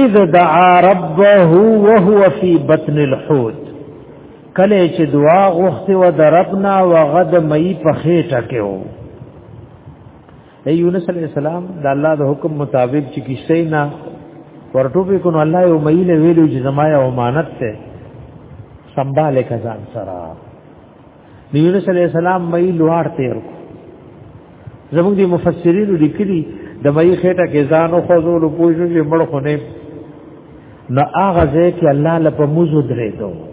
اذ دعا ربه وهو في بطن الحوت کله چې دعا غوښته و درپنا وغد مئی په خېټه کې وو د یونس علی السلام د الله د حکم مطابق چې کیشته نه ورټو په کو الله یو مېله ویلو چې زما یو امانت ته سنباله کزان سره د یونس علی السلام مې لوړ تیر کو زموږ د مفسرین لیکلي د مې خېټه کې ځان او خزول پوجو چې مړ خونه نه اغه ځکه الله لپاره موزو درې دوه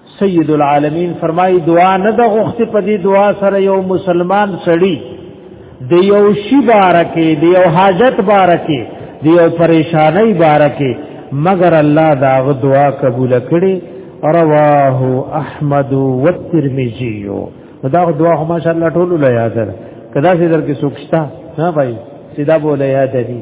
سید العالمین فرمای دعا نه د غخت په دې دعا سره یو مسلمان سړی د یو شی بارکه د یو حاجت بارکه د یو پریشانای بارکه مگر الله دا غ دعا قبول کړي رواه احمد والترمذی دا غ دعا هم ماشاء الله ټول لا یاد ده کدا سي در کې سوکشتا نه بھائی سیدا بوله یاد دي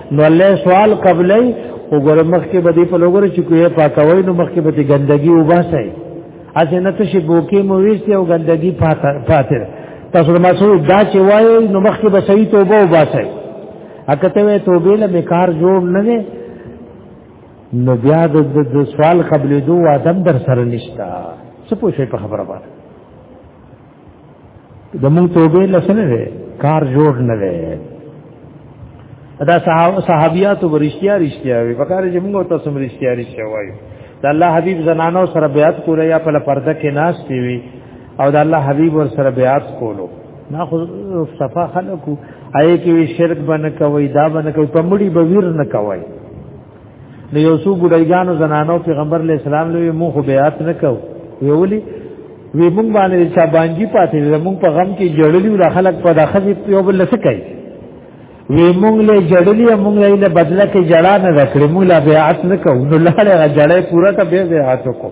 نو الله سوال قبلې او ګور مخ کې بدی په لوګره چې کوی پاکوي نو مخ کې بدی ګندګي وباسي اته نه ته شي بوکي مو ویسته او ګندګي پاتره تاسو ما سو دا چې وایي نو مخ کې بسوي توبه وباسي اکه ته توبه له میکار جوړ نه نه نو بیا د سوال قبلې دوه ادم در سره نشتا څه پوښي په خبره باندې د مونږ توبه لسنه ده کار جوړ نه ده دا صحابيات ورشتیا رشتیا وي په کار چې موږ تاسو مرشتیا رشتیا وایو د الله حبيب زنانو سره بیعت کوله یا په پرده کې ناس دی وي او د الله حبيب ور سره بیعت کولو نا خو صفه خلکو آی کې شرک باندې کوي دا باندې کوي په مړي بویر نه کوي نو یو څو ګډایګانو زنانو پیغمبر علی السلام له مو خو بیات نکو ویولي وی مونږ باندې چا باندې پاتې وی مونږ په غم کې جړلی ول خلک په داخلي یو بل څه کوي وی مونږ له جړلی مونږ له بدله کې جړا نه وکړي مونږ لا بیات نکو نو لاله جړې پورا ته به بیات وکړو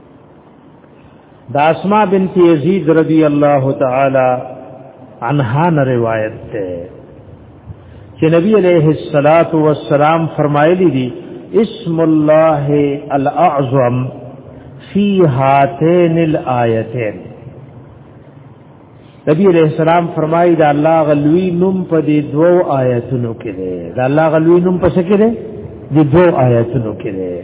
د اسماء بنت یزید رضی الله تعالی عنها نه روایت ده چې نبی علیہ الصلات والسلام فرمایلی دي اسم الله الاعظم فی هاتین الایتین نبی علیہ السلام فرمایي دا الله غلوی نوم په دې دوو آیتونو کې ده دا الله غلوی نوم په څه کې ده دې دوو آیتونو کې ده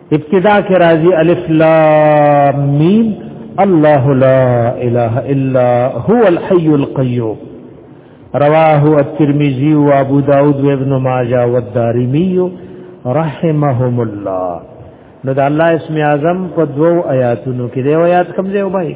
ابتدا کې راځي الف لام میم الله لا اله الا هو الحي القيوم رواه الترمذي وابو داود وابن ماجه والدارمي رحمهم الله نو د الله اسم اعظم په دوو آیاتونو کې دی آیات کوم دی وایي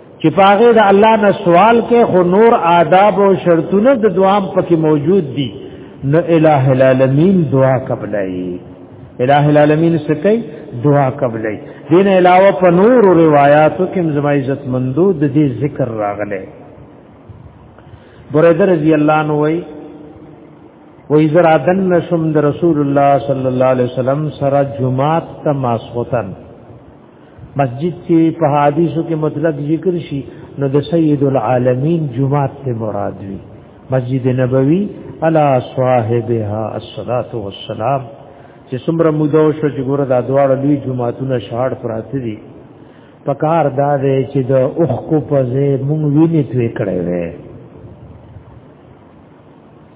چې پاغه د الله نه سوال کې خو نور آداب او شرطونه د دوام پکې موجود دي نو الٰه العالمین دعا قبلای الٰه العالمین سکي دعا قبلای دین علاوه په نور روایتو کې زما عزت مندو د دې ذکر راغله بریدر رضی الله عنه وای وای زرا دن نشم د رسول الله صلی الله علیه وسلم سره جمعات تماسوتن مسجد کې په حدیثو کې مطلق ذکر شي نو د سید العالمین جمعات ته مراد وي مسجد نبوي علا صاحبها الصلاه والسلام چې څومره موده شو چې ګوره دا دواړه لوی جمعاتونه شاړ پراته دي پکار دا دی چې د اوخ کو په ځای مونږ وینې توې کړې وې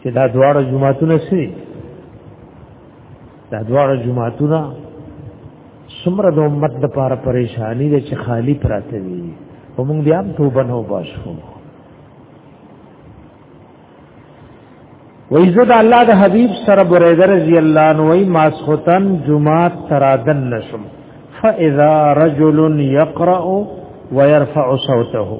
چې دا دواړه جمعهتونه سي دا دواړه جمعهتونه څومره د امت د پاره پریشانی ده چې خالی پراته وي او موږ بیا هم توبه نه وباسو وای زه د الله د حبیب سره بریده رضی الله عنه وای ماسختن جمعه ترادن نشم فاذا رجل يقرأ ويرفع صوته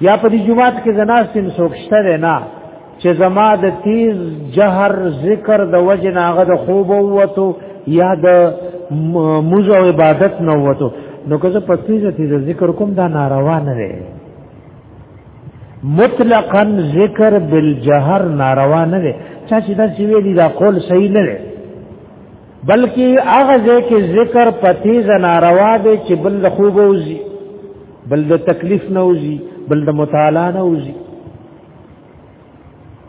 یا په دې جمعات کې زناست هم سوکشته نه چې زما د تیز جهر ذکر د وجه ناغه د خوب ووتو یا د موزه او عبادت نه ووتو نو که زه پتیزه تیز ذکر کوم دا ناروا نه دی مطلقاً ذکر بالجهر ناروا نه دی چا چې دا سی ویلی دا قول صحیح نه دی بلکې هغه ځکه ذکر پتی زناروا دی چې بل د خوب اوزي بل د تکلیف نه اوزي بل د مطالعه نه اوزي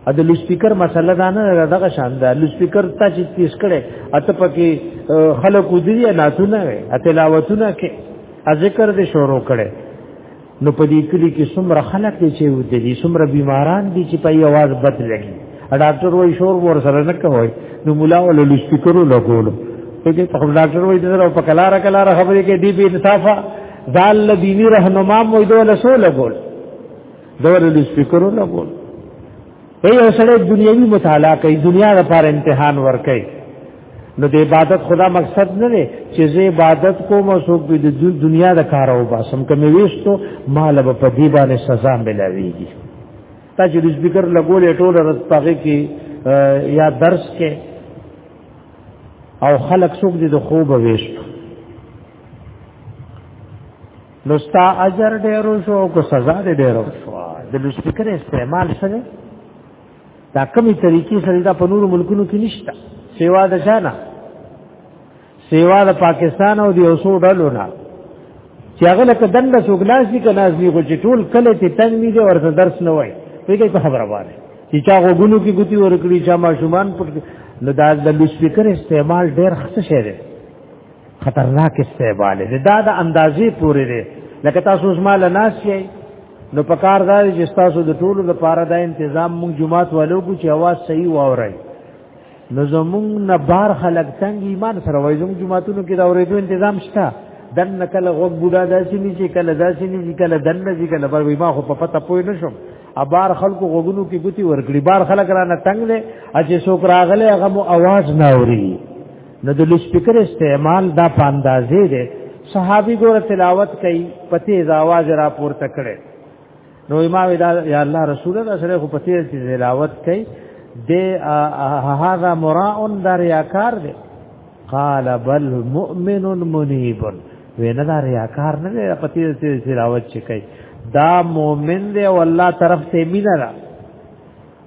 ا د لوسپیکر مسله دا نه دغه شان ده لوسپیکر ته چې تیز کړي اته پکې خلک ودی نه تونه وي اتلاوتونه کې ذکر دې شروع کړي نو په دې کلی کې څومره خلک دي چې ود دي څومره بیماران دي چې په یواز بد لګي ډاکټر وای شور ور سره نه کوي نو مولا ول لسپیکرو لګولو په دې په ډاکټر وای دغه په کلاره کلاره خبرې کې دی به انصافه دال دینی رهنما مو دوه لسو لګول دوه لسپیکرو لګول ای یو سره دنیوي مطالعه کوي دنیا لپاره امتحان ور کوي نو د عبادت خدا مقصد نه دی چې زه عبادت کوم او څوک د دنیا د کار او باسم کوم ویشتو مال به په دی باندې سزا ملاويږي تا چې د سپیکر لګولې ټول رات پغې کې یا درس کې او خلق څوک د خوب ویشتو نو ستا اجر ډیرو شو کو سزا دې ډیرو شو د لوسپیکر استعمال سره دا کمی طریقې سره دا په نورو ملکونو کې نشته سیوا د شانه سیوا د پاکستان او د اوسو ډلو نه چې هغه لکه دنده سوګلاس دي کناز دي خو چې ټول کله ته تنګ نه دي ورته درس نه وای پیګه په خبره واره چې چا غوګونو کې ګوتی ورکړي چا ماشومان پټ نو دا د لوسپیکر استعمال ډیر خصه شه خطرناک استعمال دی دا د اندازې پورې دی لکه تاسو زما له ناس یې نو په کار دا چې تاسو د ټولو لپاره دا تنظیم مونږ جمعات والو کو چې आवाज صحیح واوري نو زمونږ نه بار خلک څنګه ایمان سره وایي زمونږ جمعاتونو کې دا اورېدو تنظیم شته دن نکل غوږ بوډا داسې نه چې کله داسې نه چې کله دن نه چې کله بر وي ما خو په پته پوي نه شم ابار خلکو غوګونو کې ګوتی ورګړي بار خلک را نه تنگ دي اجه سو کراغله هغه مو आवाज نه اوري نو د لسپیکر استعمال دا په اندازې دی صحابي ګوره تلاوت کوي په تیز आवाज را پورته کړي نو امام دا یا الله رسول الله سره خو په تیز تلاوت کوي د هغه مراء در یاکار دی قال بل مؤمن منيب وینا دا ریاکار نه دی په تیز تیز تلاوت کوي دا مؤمن دی او الله طرف ته مینه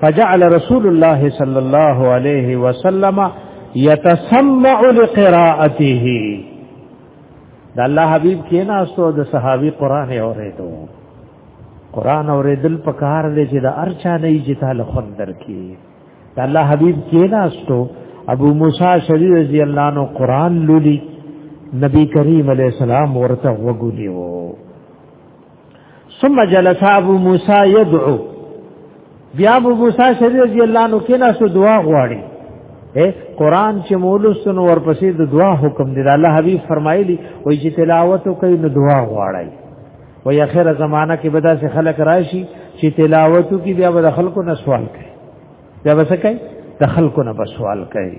فجعل رسول الله صلی الله علیه وسلم يتسمع لقراءته د الله حبيب کینا سو د صحابي قران اوریدو قران اوریدل په کار دی چې د ارچا نه یې تعالی خود درکې د الله حبيب کینا سو ابو موسی شری رضی الله عنه قران لولي نبی کریم علیہ السلام ورته وګونیو ثم جلس ابو موسی يدعو بیا ابو موسی شری رضی الله عنه کې ناسو دعا غواړي اے قران چې مولسن ورپسې د دعا حکم دی الله حبیب فرمایلی وای چې تلاوت کوي نو دعا غواړي وای اخره زمانہ کې بدا سے خلق راشي چې تلاوت کوي بیا به خلکو نه سوال کوي بیا به څه کوي د خلکو نه سوال کوي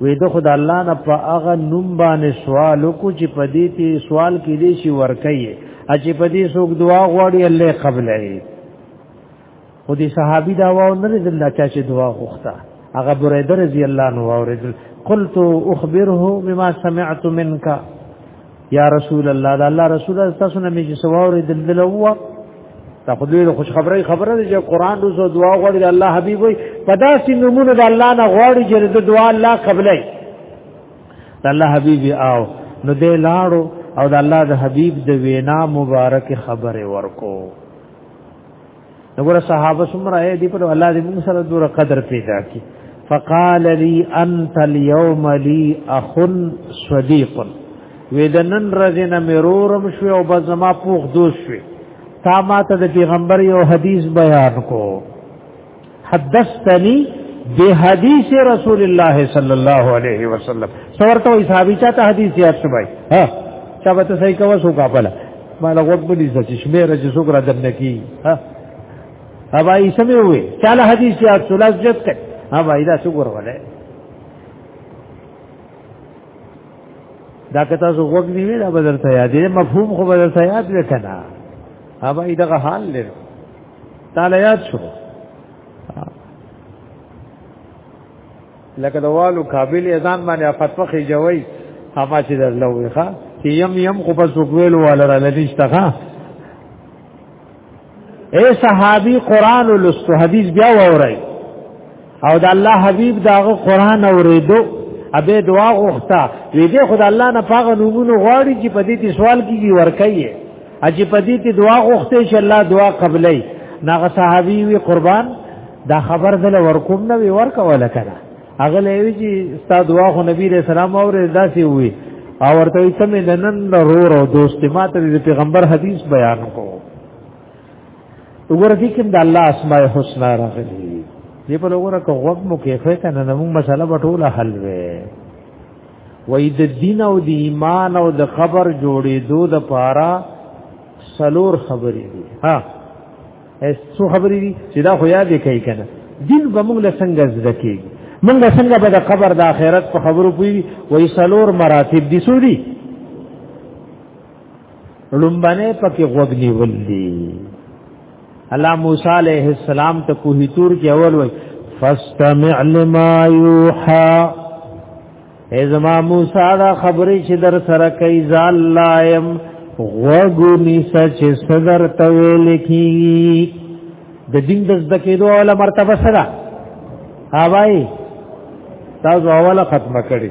وې د خدای الله نه په هغه نوم باندې سوال کو چې په دې ته سوال کې دې شي ورکي چې په دې څوک دعا غواړي الله قبلې خو دې صحابي دا و نه رسول الله چې دعا غوښته هغه بریده رضی الله عنه اوریدل قلت اخبره بما سمعت منك یا رسول الله دا الله رسول الله تاسو نه میږي سواورې دلدل هو دا خو دې خوش خبره خبره دې چې قران روزو دعا غوړي الله حبيب وي پدا سي نمونه د الله نه غوړي چې د دعا الله قبلای د الله حبيب او نو دې لاړو او د الله د حبيب د وینا مبارک خبره ورکو دغه صحابه سمره اے دی په الله دې موږ سره دور قدر پیدا کی فقال لي انت اليوم لي اخ صديق ودنن رزنا مرورم شو او بزما پوخ دوست شو تا ما ته د پیغمبر یو حدیث بیان کو حدثني بحديث رسول الله صلى الله عليه وسلم سورته وي صحابي چاته حديث یاد شوی ها چا به ته صحیح کوو کا پله مال غوږ بلی چې شمیر چې څوګرا دنه کی ها ابا یې سمې وې چاله حدیث یاد سلاس جت کړ ابا یې دا څوګر وله دا که تاسو غوږ نیوي دا بدل ته یاد دي مفهوم خو بدل ته یاد وکنه ابا یې دغه حال لري تعالی یاد شو لکه د والو کابل اذان باندې فتوا خې جوړي هغه چې درلوې ښا چې يم يم خو په سوګویل والا را لنيشته ښا اے صحابي قران ولست حدیث بیا ووري او د الله حبيب داغه قران اوریدو ابه دعا غوښتا وی دې خدای الله نه پاغه نومونو غواړي چې پدې تی سوال کیږي ورکایې اجي پدې تی دعا غوښته چې الله دعا قبلې ناغه صحابي وی قربان دا خبر دل ورکوم نه وی ورکول کړه هغه لوي چې ستا دعا خو نبی رسول الله اور داسې وی او ورته یې سمې نن ضرور او دوست ماته پیغمبر حدیث بیان کوو وګوره دې کوم د الله اسماء الحسنا راغلي دې په وګوره کو وخت مو کې خو کنه نو موږ مسله بټوله حل وې وې د دین او د ایمان او د خبر جوړې دو د پارا سلور خبرې دي ها اس څو خبرې دي چې دا خو یاد کوي کنه دین به موږ له څنګه زده کېږي موږ څنګه به د قبر د آخرت په خبرو پوي وې سلور مراتب دي سوري لومبنه پکې غوږ نیول دي الله موسی علیہ السلام ته کوه تور کې اول وای فاستمع لما یوحى اے زما موسی دا خبرې چې در سره کوي ځال لایم غوږ نیسه چې صدر ته ویل کی د دین د زده کېدو اوله مرتبه سره هاوای تاسو اوله ختمه کړی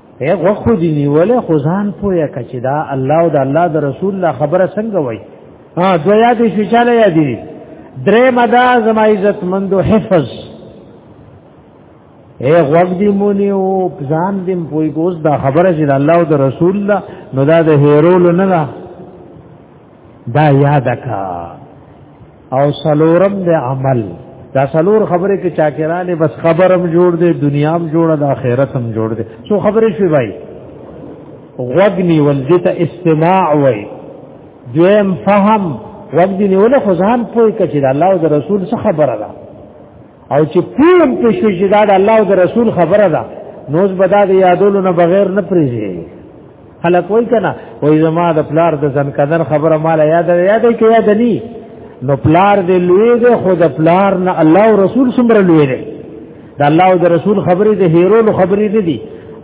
اے غوخو دی نیولې خو ځان پوهه کچې دا الله او د الله د رسول الله خبره څنګه وای ها دوه یاد شي چاله یاد دي درې مدا زما عزت مندو حفظ اے غوږ دی مونی او ځان دې پوي ګوز دا خبره چې الله او د رسول الله نو دا د هیرول نه دا یاد کا او سلورم د عمل دا سلور خبره کې چاکرانه بس خبرم جوړ دې دنیا هم جوړ ده آخرت هم جوړ دې څو خبره شوي بھائی غوګنی ولدت استماع وای دویم فهم وګنی ول خو ځان پوي کچې د الله او د رسول څخه خبره ده او چې پوم په شو چې دا د الله او د رسول خبره ده نوز بدا د یادولو نه بغیر نه پریږي خلک وای کنه وای زما د پلار د ځن قدر خبره مال یاد یاد کې یاد ني نو پلار دې لوی دې خو د پلار نه الله او رسول څومره لوی دې د الله او د رسول خبرې د هیرولو خبرې دې دي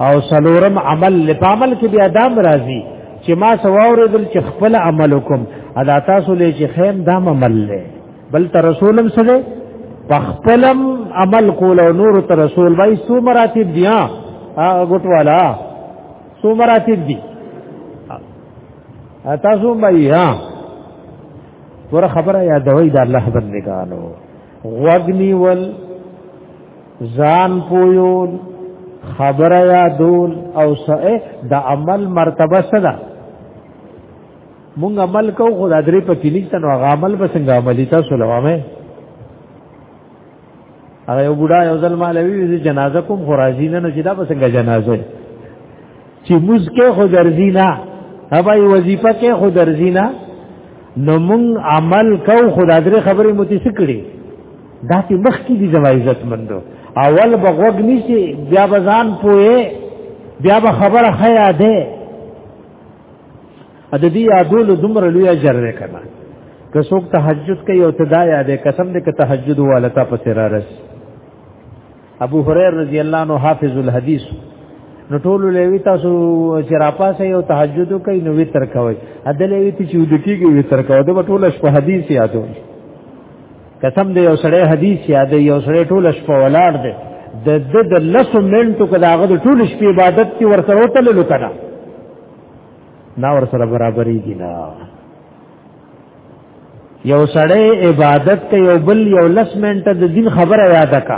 او سلورم عمل لپامل کې بیا دام راځي چې ما سواور دل چې خپل عمل وکم ادا تاسو لې چې خیم دام عمل لې بل تر رسولم سره پخپلم عمل کول او نور تر رسول وای سو مراتب دیا هغه ګټوالا څو مراتب دي تاسو مې ها ور خبره یادوي د الله بندګانو غوګنی ول ځان پویول خبره یادول او سه د عمل مرتبه سره مونږ عمل کو خدای درې پکې نشته نو عمل به څنګه عملی تاسو لوامه هغه یو بډا یو ځل مالوي جنازه کوم خراجی نه نو چې دا به څنګه جنازه چې موږ کې خو درځي نه هبای وظیفه کې خو درځي نه نو مونږ عمل کو خدا درې خبرې متي سکړي دا چې مخ کې دي زما عزت مندو اول بغوګ نشي بیا بزان پوهه بیا به خبره خیا ده د دې یادولو دومره لوی اجر دی کنه که څوک تهجد کوي او تدا یادې قسم دې که تهجد والتا په سر رس ابو هريره رضی الله عنه حافظ الحديث نو ټول لوي تاسو چې راپاسه یو تهجد کوي نو وتر کوي عدل وی چې ودکیږي وتر کوي د ټول شپه حدیث یادو قسم دې یو سړی حدیث یادې یو سړی ټول شپه ولاړ دی د د د لسو منټو کداغه د ټول شپې عبادت کې ورسره وتللو کړه دا ور سره برابرې دي نه یو سړی عبادت کوي یو بل یو لس منټه د دین خبره یاد کا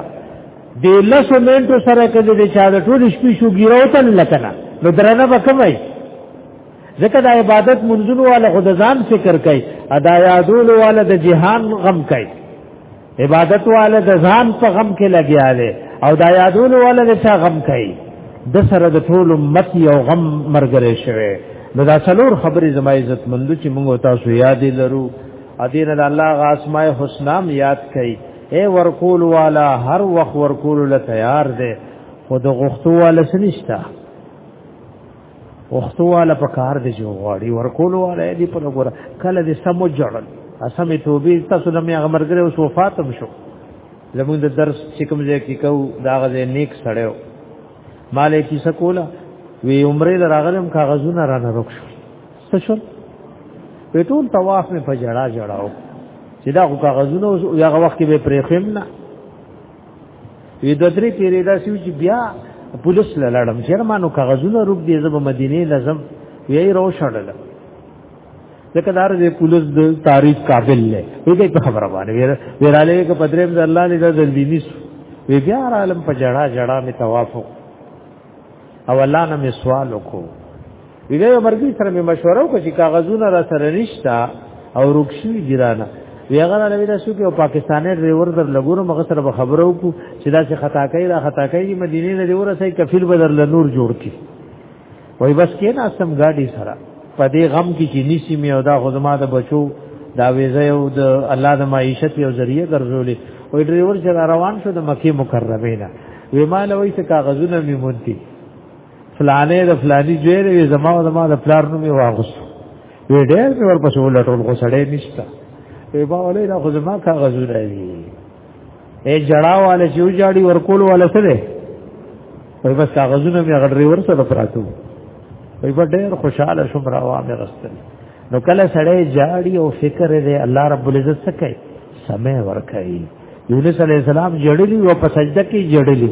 د لس منټو سره کده د چا د ټول شپې شو ګیرو تن لکنه نو درنه وکوي ځکه د عبادت منځونو والا خود ځان فکر کوي ادا یادولو والا د جهان غم کوي عبادت والے د ځان په غم کې لګیا دی او دا یادول والے د چا غم کوي د سره د ټول امت یو غم مرګره شوی نو دا څلور خبرې زما عزت مندو چې موږ تاسو یاد لرو ادین د الله غ اسماء حسنام یاد کړي اے ورکول والا هر وخت ورکول له تیار دی خود غختو والا سنشتہ وختو والا په کار دی جو غواړي ورکول والا دی په لګور کله دې سمو جوړل اسمه توبې تاسو د مې غمرګره اوس وفات هم شو زموږ د درس چې کوم ځای کې کو دا غزه نیک سړیو مالې کی سکولا وی عمرې لراغلم کاغذونه رانه روک شو څه شو په ټول طواف مې په جړا جړاو چې دا کاغذونه یا وخت کې به پرېخم نه وی د درې پیری دا سوي چې بیا پولیس لړم چیر مانو کاغذونه روک دی زب مدینه لازم وی رو شړل ځکه دار دې پولیس د تاریخ قابل نه وی دې په خبره باندې ویراله کې پدریم د الله نه د ذلیلی سو وی بیا عالم په جړه جړه می توافق او الله نه می سوال وکړو ویله مرګي سره مې مشوره وکړه چې کاغذونه را سره نشتا او رکشي ګرانه ویغه نه ویل شو کې او پاکستاني ډرایور در لګورو مغه سره خبرو کو چې دا څه خطا کوي را خطا کوي مدینه نه دی ورسې کفیل بدر له نور جوړ کی وای بس کې نه سم گاډي سره په دې غم کې چې نسی مې او دا خدما د بچو دا ویزه او د الله د معیشت یو ذریعہ ګرځولې وای ډرایور چې روان شو د مکه مکرمه نه وی مال وای څه کاغذونه مې مونتی فلانه د فلانی جوړ وی زما او زما د پلار نوم یې واغوست وی ډېر مې ورپسې ولټول خو سړی نشته وی با ولې دا خو زما کاغذونه دي اے جړاواله چې وجاړي ورکول والا څه دی وی بس کاغذونه مې غړري ورسره پراتو وی په ډېر خوشاله شوم راوا مې رسل نو کله سړی جاړي او فکر دې الله رب العزت څه کوي سمه ور کوي یونس علی السلام جړلی او په سجده کې جړلی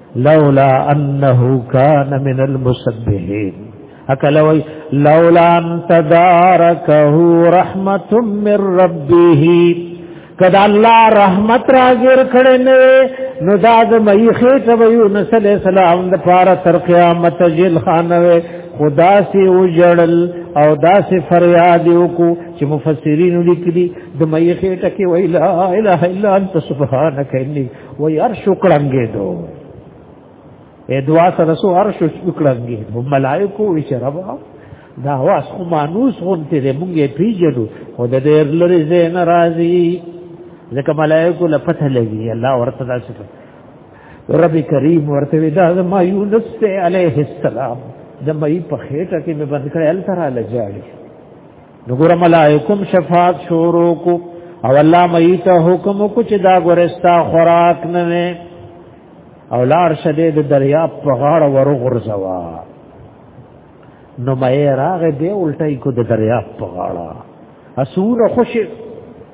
لولا انه كان من المسبحين اکلوی لولا ان تدارکه رحمت من ربه کدا الله رحمت راګر کړي نه نو دا د مې خېټه به یو نسل اسلام د پاره تر قیامت جیل خانه خدا سي وجړل او دا سي فریاد وکړو چې مفسرین لیکلي د مې خېټه کې ویلا اله الا انت سبحانك اني و عرش کړنګې دو اے دعا سره سو عرش کړنګې دو ملائکو وی چې رب دا واس خو مانوس غونته دې مونږه پیژنو خو د ډېر لري زه ناراضي ځکه ملائکو له پته لګي الله ورته دا څه رب کریم ورته دا ما یونس علیه السلام د مې په خېټه کې مې بند کړل تر لږه نو ګور ملائکم شفاعت شروع کو او الله مې ته حکم کو چې دا ګورستا خوراک نه نه او لار شدې د دریا په غاړه ورغورځوا نو مې راغې به الټای کو د دریا په غاړه اسونه خوشي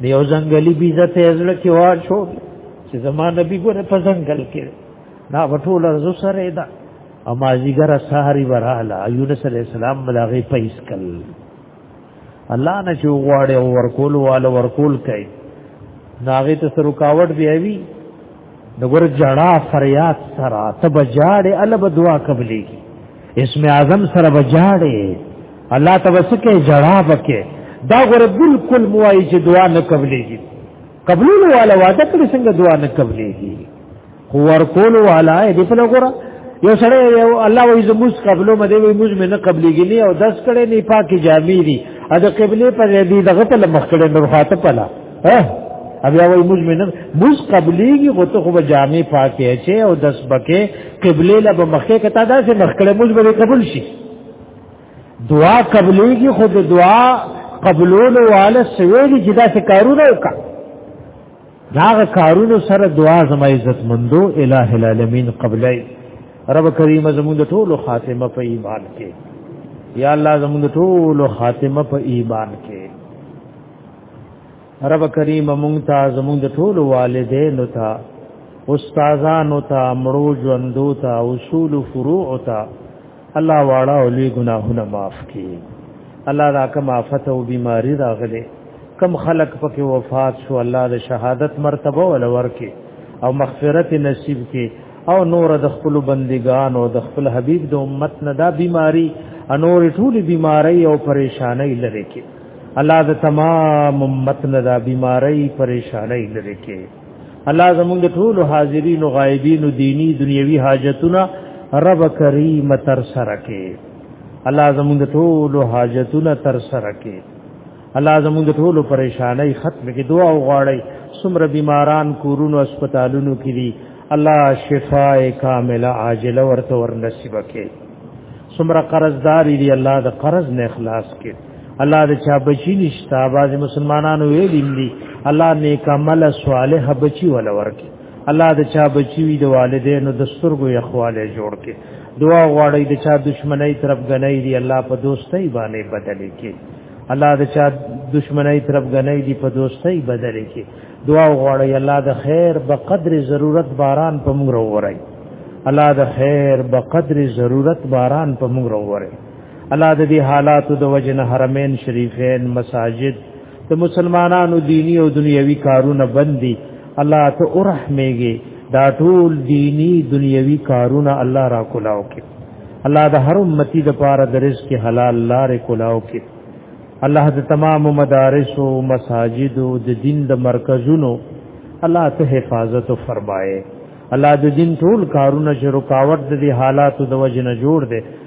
د یو ځنګلي بیزه ته ځل کې واچو چې زما نبی ګوره په ځنګل کې دا وټول رزو سره دا اما زیګر سحری وراله یونس علی السلام ملاغه پیس کل الله نه چې غواړي ورکول والا ورکول کوي ناغه ته سرکاوټ بیاوی د ګور جړا فریاد سره ته بجاړې الله به دعا قبلې کی اسم اعظم سره بجاړې الله تبسکه جړا بکې دا ګور بالکل موای چې دعا نه قبلې کی قبلولو والا وعده کړی څنګه دعا نه قبلې کی خو ورکولو والا دې په لګور یو سره یو الله وې زموس قبلو مده وې موږ نه قبلې کی نه او داس کړي نه پاکي جامې دي ا د قبله پر دې دغه په مخ کړي نو خاطه پلا ها بیا وای موږ مینه موږ قبليږي خو ته خو به جامع پاکې اچي او دس بکې قبله له به مخکې کته دا چې مخکړه موږ به قبول شي دعا قبليږي خو د دعا قبولولو والا سویلي چې دا څه کارونه وکا دا کارونه سره دعا زما عزت مندو الٰه العالمین قبلای رب کریم زموږ ټول خاتمه په ایمان کې یا الله زموږ ټول خاتمه په ایمان کې رب کریم مونږ ته زمونږ د ټولو والدینو ته استادانو ته مړو ژوندو ته اصول فروع ته الله واړه او لوی ګناهونه معاف کړي الله دا کوم آفت او بیماری راغله کم خلق پکې وفات شو الله د شهادت مرتبه ول ورکه او مغفرت نصیب کړي او نور د خپل بندگان او د خپل حبیب د امت نه دا بیماری انور ټول بیماری او پریشانی لري کې الله د تمام امت نه دا بیماری پریشانای لري کې الله زموږ ټول حاضرین او غایبین او دینی دنیوي حاجتونه رب کریم تر سره کې الله زموږ ټول حاجتونه تر سره کې الله زموږ ټول پریشانای ختم کې دعا وغواړي سمره بیماران کورونو هسپتالونو کې دي الله شفاء کامله عاجله ورته ورنصیب کې سمره قرضداري دي الله د قرض نه اخلاص کې الله د چا بچی نشتا باز مسلمانانو ویلیم دي الله نیک عمل صالح بچی ول ورکي الله د چا بچی وي د والدینو د سترګو یخواله جوړ کې دعا غواړي د چا دشمنی طرف غنۍ دي الله په دوستۍ باندې بدلې کې الله د چا دشمنی طرف غنۍ دي په دوستۍ بدلې کې دعا غواړي الله د خیر په قدر ضرورت باران په موږ وروړي الله د خیر په قدر ضرورت باران په موږ وروړي الله د دې حالاتو د وجنه حرمین شریفین مساجد د مسلمانانو دینی او دنیوي کارونه بندي الله ته ورحمېږي دا ټول دینی دنیوي کارونه الله را کولاو کې الله د هر امتی د پاره د رزق حلال لارې کولاو کې الله د تمام مدارس او مساجد او د دین د مرکزونو الله ته حفاظت فرمایي الله د دین ټول کارونه چې رکاوټ د دې حالاتو د وجنه جوړ دي